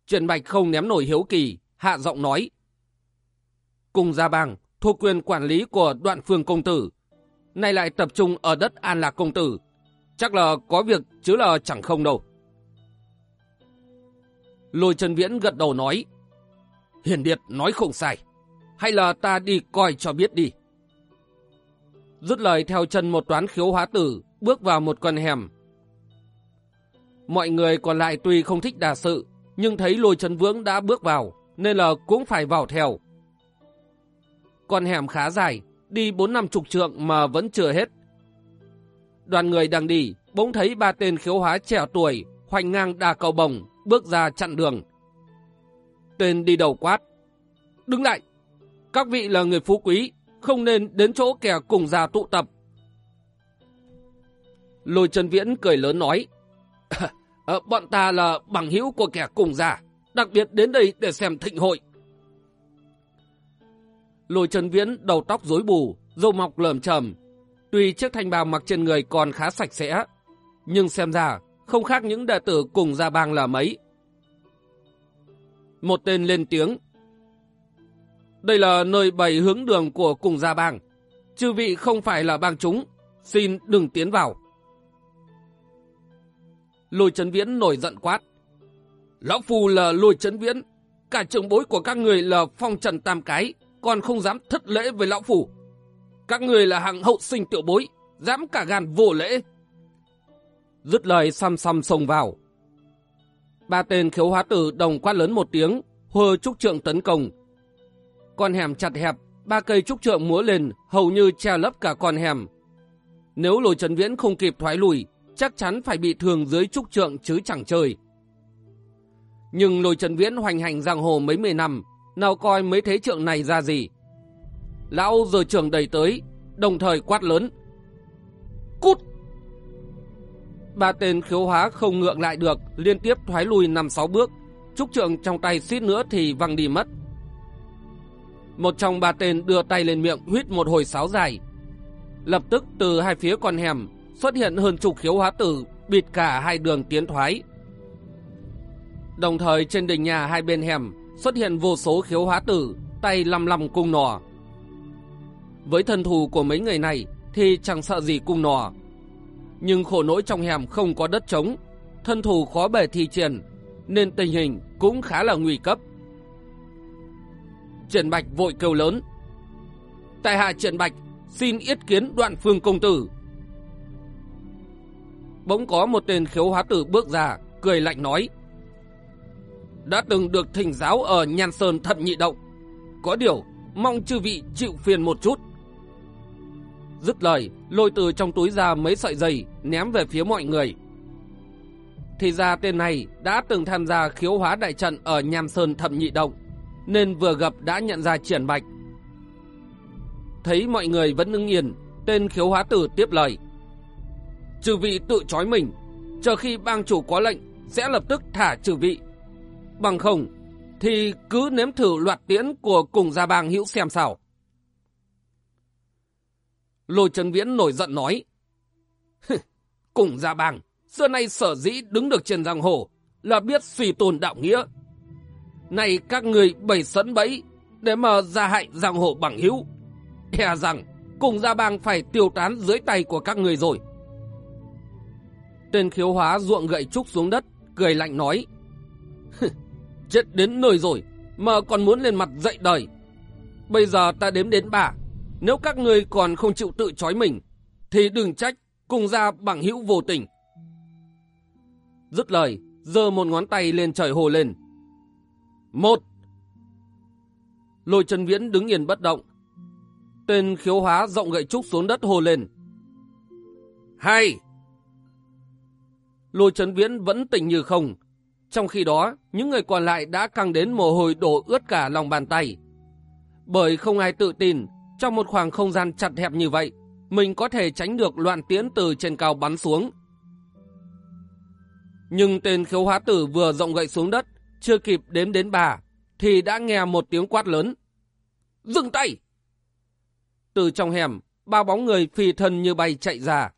Trần Bạch không ném nổi hiếu kỳ, hạ giọng nói. Cùng gia bang thuộc quyền quản lý của đoạn phương công tử. Nay lại tập trung ở đất An Lạc công tử. Chắc là có việc chứ là chẳng không đâu. Lôi Trần Viễn gật đầu nói. Hiền Điệt nói không sai. Hay là ta đi coi cho biết đi. Rút lời theo chân một toán khiếu hóa tử, bước vào một con hẻm. Mọi người còn lại tuy không thích đà sự, nhưng thấy lôi chân Vướng đã bước vào, nên là cũng phải vào theo. Con hẻm khá dài, đi bốn năm chục trượng mà vẫn chưa hết. Đoàn người đang đi, bỗng thấy ba tên khiếu hóa trẻ tuổi, hoành ngang đà cầu bồng, bước ra chặn đường. Tên đi đầu quát. Đứng lại! Các vị là người phú quý, không nên đến chỗ kẻ cùng già tụ tập. Lôi Trần Viễn cười lớn nói. à, bọn ta là bằng hữu của kẻ cùng già, đặc biệt đến đây để xem thịnh hội. Lôi Trần Viễn đầu tóc rối bù, râu mọc lởm chởm. Tuy chiếc thanh bào mặc trên người còn khá sạch sẽ, nhưng xem ra không khác những đệ tử cùng gia bang là mấy. Một tên lên tiếng. Đây là nơi bày hướng đường của cùng gia bang. Chư vị không phải là bang chúng, xin đừng tiến vào. Lôi Trấn Viễn nổi giận quát. Lão Phu là Lôi Trấn Viễn, cả trưởng bối của các người là phong trần tam cái, còn không dám thất lễ với Lão Phu. Các người là hạng hậu sinh tiểu bối, dám cả gan vô lễ. Dứt lời xăm xăm xông vào. Ba tên khiếu hóa tử đồng quát lớn một tiếng, hô trúc trượng tấn công. Con hẻm chặt hẹp, ba cây trúc trượng múa lên, hầu như che lấp cả con hẻm. Nếu lôi trần viễn không kịp thoái lùi, chắc chắn phải bị thương dưới trúc trượng chứ chẳng chơi. Nhưng lôi trần viễn hoành hành giang hồ mấy mươi năm, nào coi mấy thế trượng này ra gì. Lão giờ trường đầy tới, đồng thời quát lớn. Cút! Ba tên khiếu hóa không ngượng lại được, liên tiếp thoái lùi năm sáu bước. Trúc trượng trong tay suýt nữa thì văng đi mất. Một trong ba tên đưa tay lên miệng huyết một hồi sáo dài. Lập tức từ hai phía con hẻm xuất hiện hơn chục khiếu hóa tử bịt cả hai đường tiến thoái. Đồng thời trên đỉnh nhà hai bên hẻm xuất hiện vô số khiếu hóa tử, tay lăm lăm cung nỏ. Với thân thù của mấy người này thì chẳng sợ gì cung nỏ. Nhưng khổ nỗi trong hẻm không có đất trống, thân thủ khó bề thi triển, nên tình hình cũng khá là nguy cấp. Triển Bạch vội kêu lớn. Tại hạ Triển Bạch xin yết kiến đoạn phương công tử. Bỗng có một tên khiếu hóa tử bước ra, cười lạnh nói. Đã từng được thỉnh giáo ở Nhan Sơn thận nhị động. Có điều, mong chư vị chịu phiền một chút. Dứt lời, lôi từ trong túi ra mấy sợi dây, ném về phía mọi người. Thì ra tên này đã từng tham gia khiếu hóa đại trận ở Nham Sơn Thập Nhị Động, nên vừa gặp đã nhận ra triển bạch. Thấy mọi người vẫn ưng yên, tên khiếu hóa tử tiếp lời. Trừ vị tự trói mình, chờ khi bang chủ có lệnh sẽ lập tức thả trừ vị. Bằng không, thì cứ nếm thử loạt tiễn của cùng gia bang hữu xem sao. Lôi Trấn Viễn nổi giận nói. cùng gia bang, xưa nay sở dĩ đứng được trên giang hồ là biết suy tồn đạo nghĩa. Này các người bày sẵn bẫy để mà ra hại giang hồ bằng hữu. E rằng cùng gia bang phải tiêu tán dưới tay của các người rồi. Tên khiếu hóa ruộng gậy trúc xuống đất, cười lạnh nói. Chết đến nơi rồi, mà còn muốn lên mặt dậy đời. Bây giờ ta đếm đến bà. Nếu các người còn không chịu tự trói mình, thì đừng trách, cùng ra bằng hữu vô tình. Dứt lời, giơ một ngón tay lên trời hồ lên. Một. Lôi chân viễn đứng yên bất động. Tên khiếu hóa rộng gậy trúc xuống đất hồ lên. Hai. Lôi chân Viễn vẫn tỉnh như không. Trong khi đó, những người còn lại đã căng đến mồ hôi đổ ướt cả lòng bàn tay. Bởi không ai tự tin, trong một khoảng không gian chặt hẹp như vậy, mình có thể tránh được loạn tiễn từ trên cao bắn xuống. Nhưng tên khiếu hóa tử vừa rộng gậy xuống đất, chưa kịp đếm đến bà, thì đã nghe một tiếng quát lớn. Dừng tay! Từ trong hẻm, ba bóng người phi thân như bay chạy ra.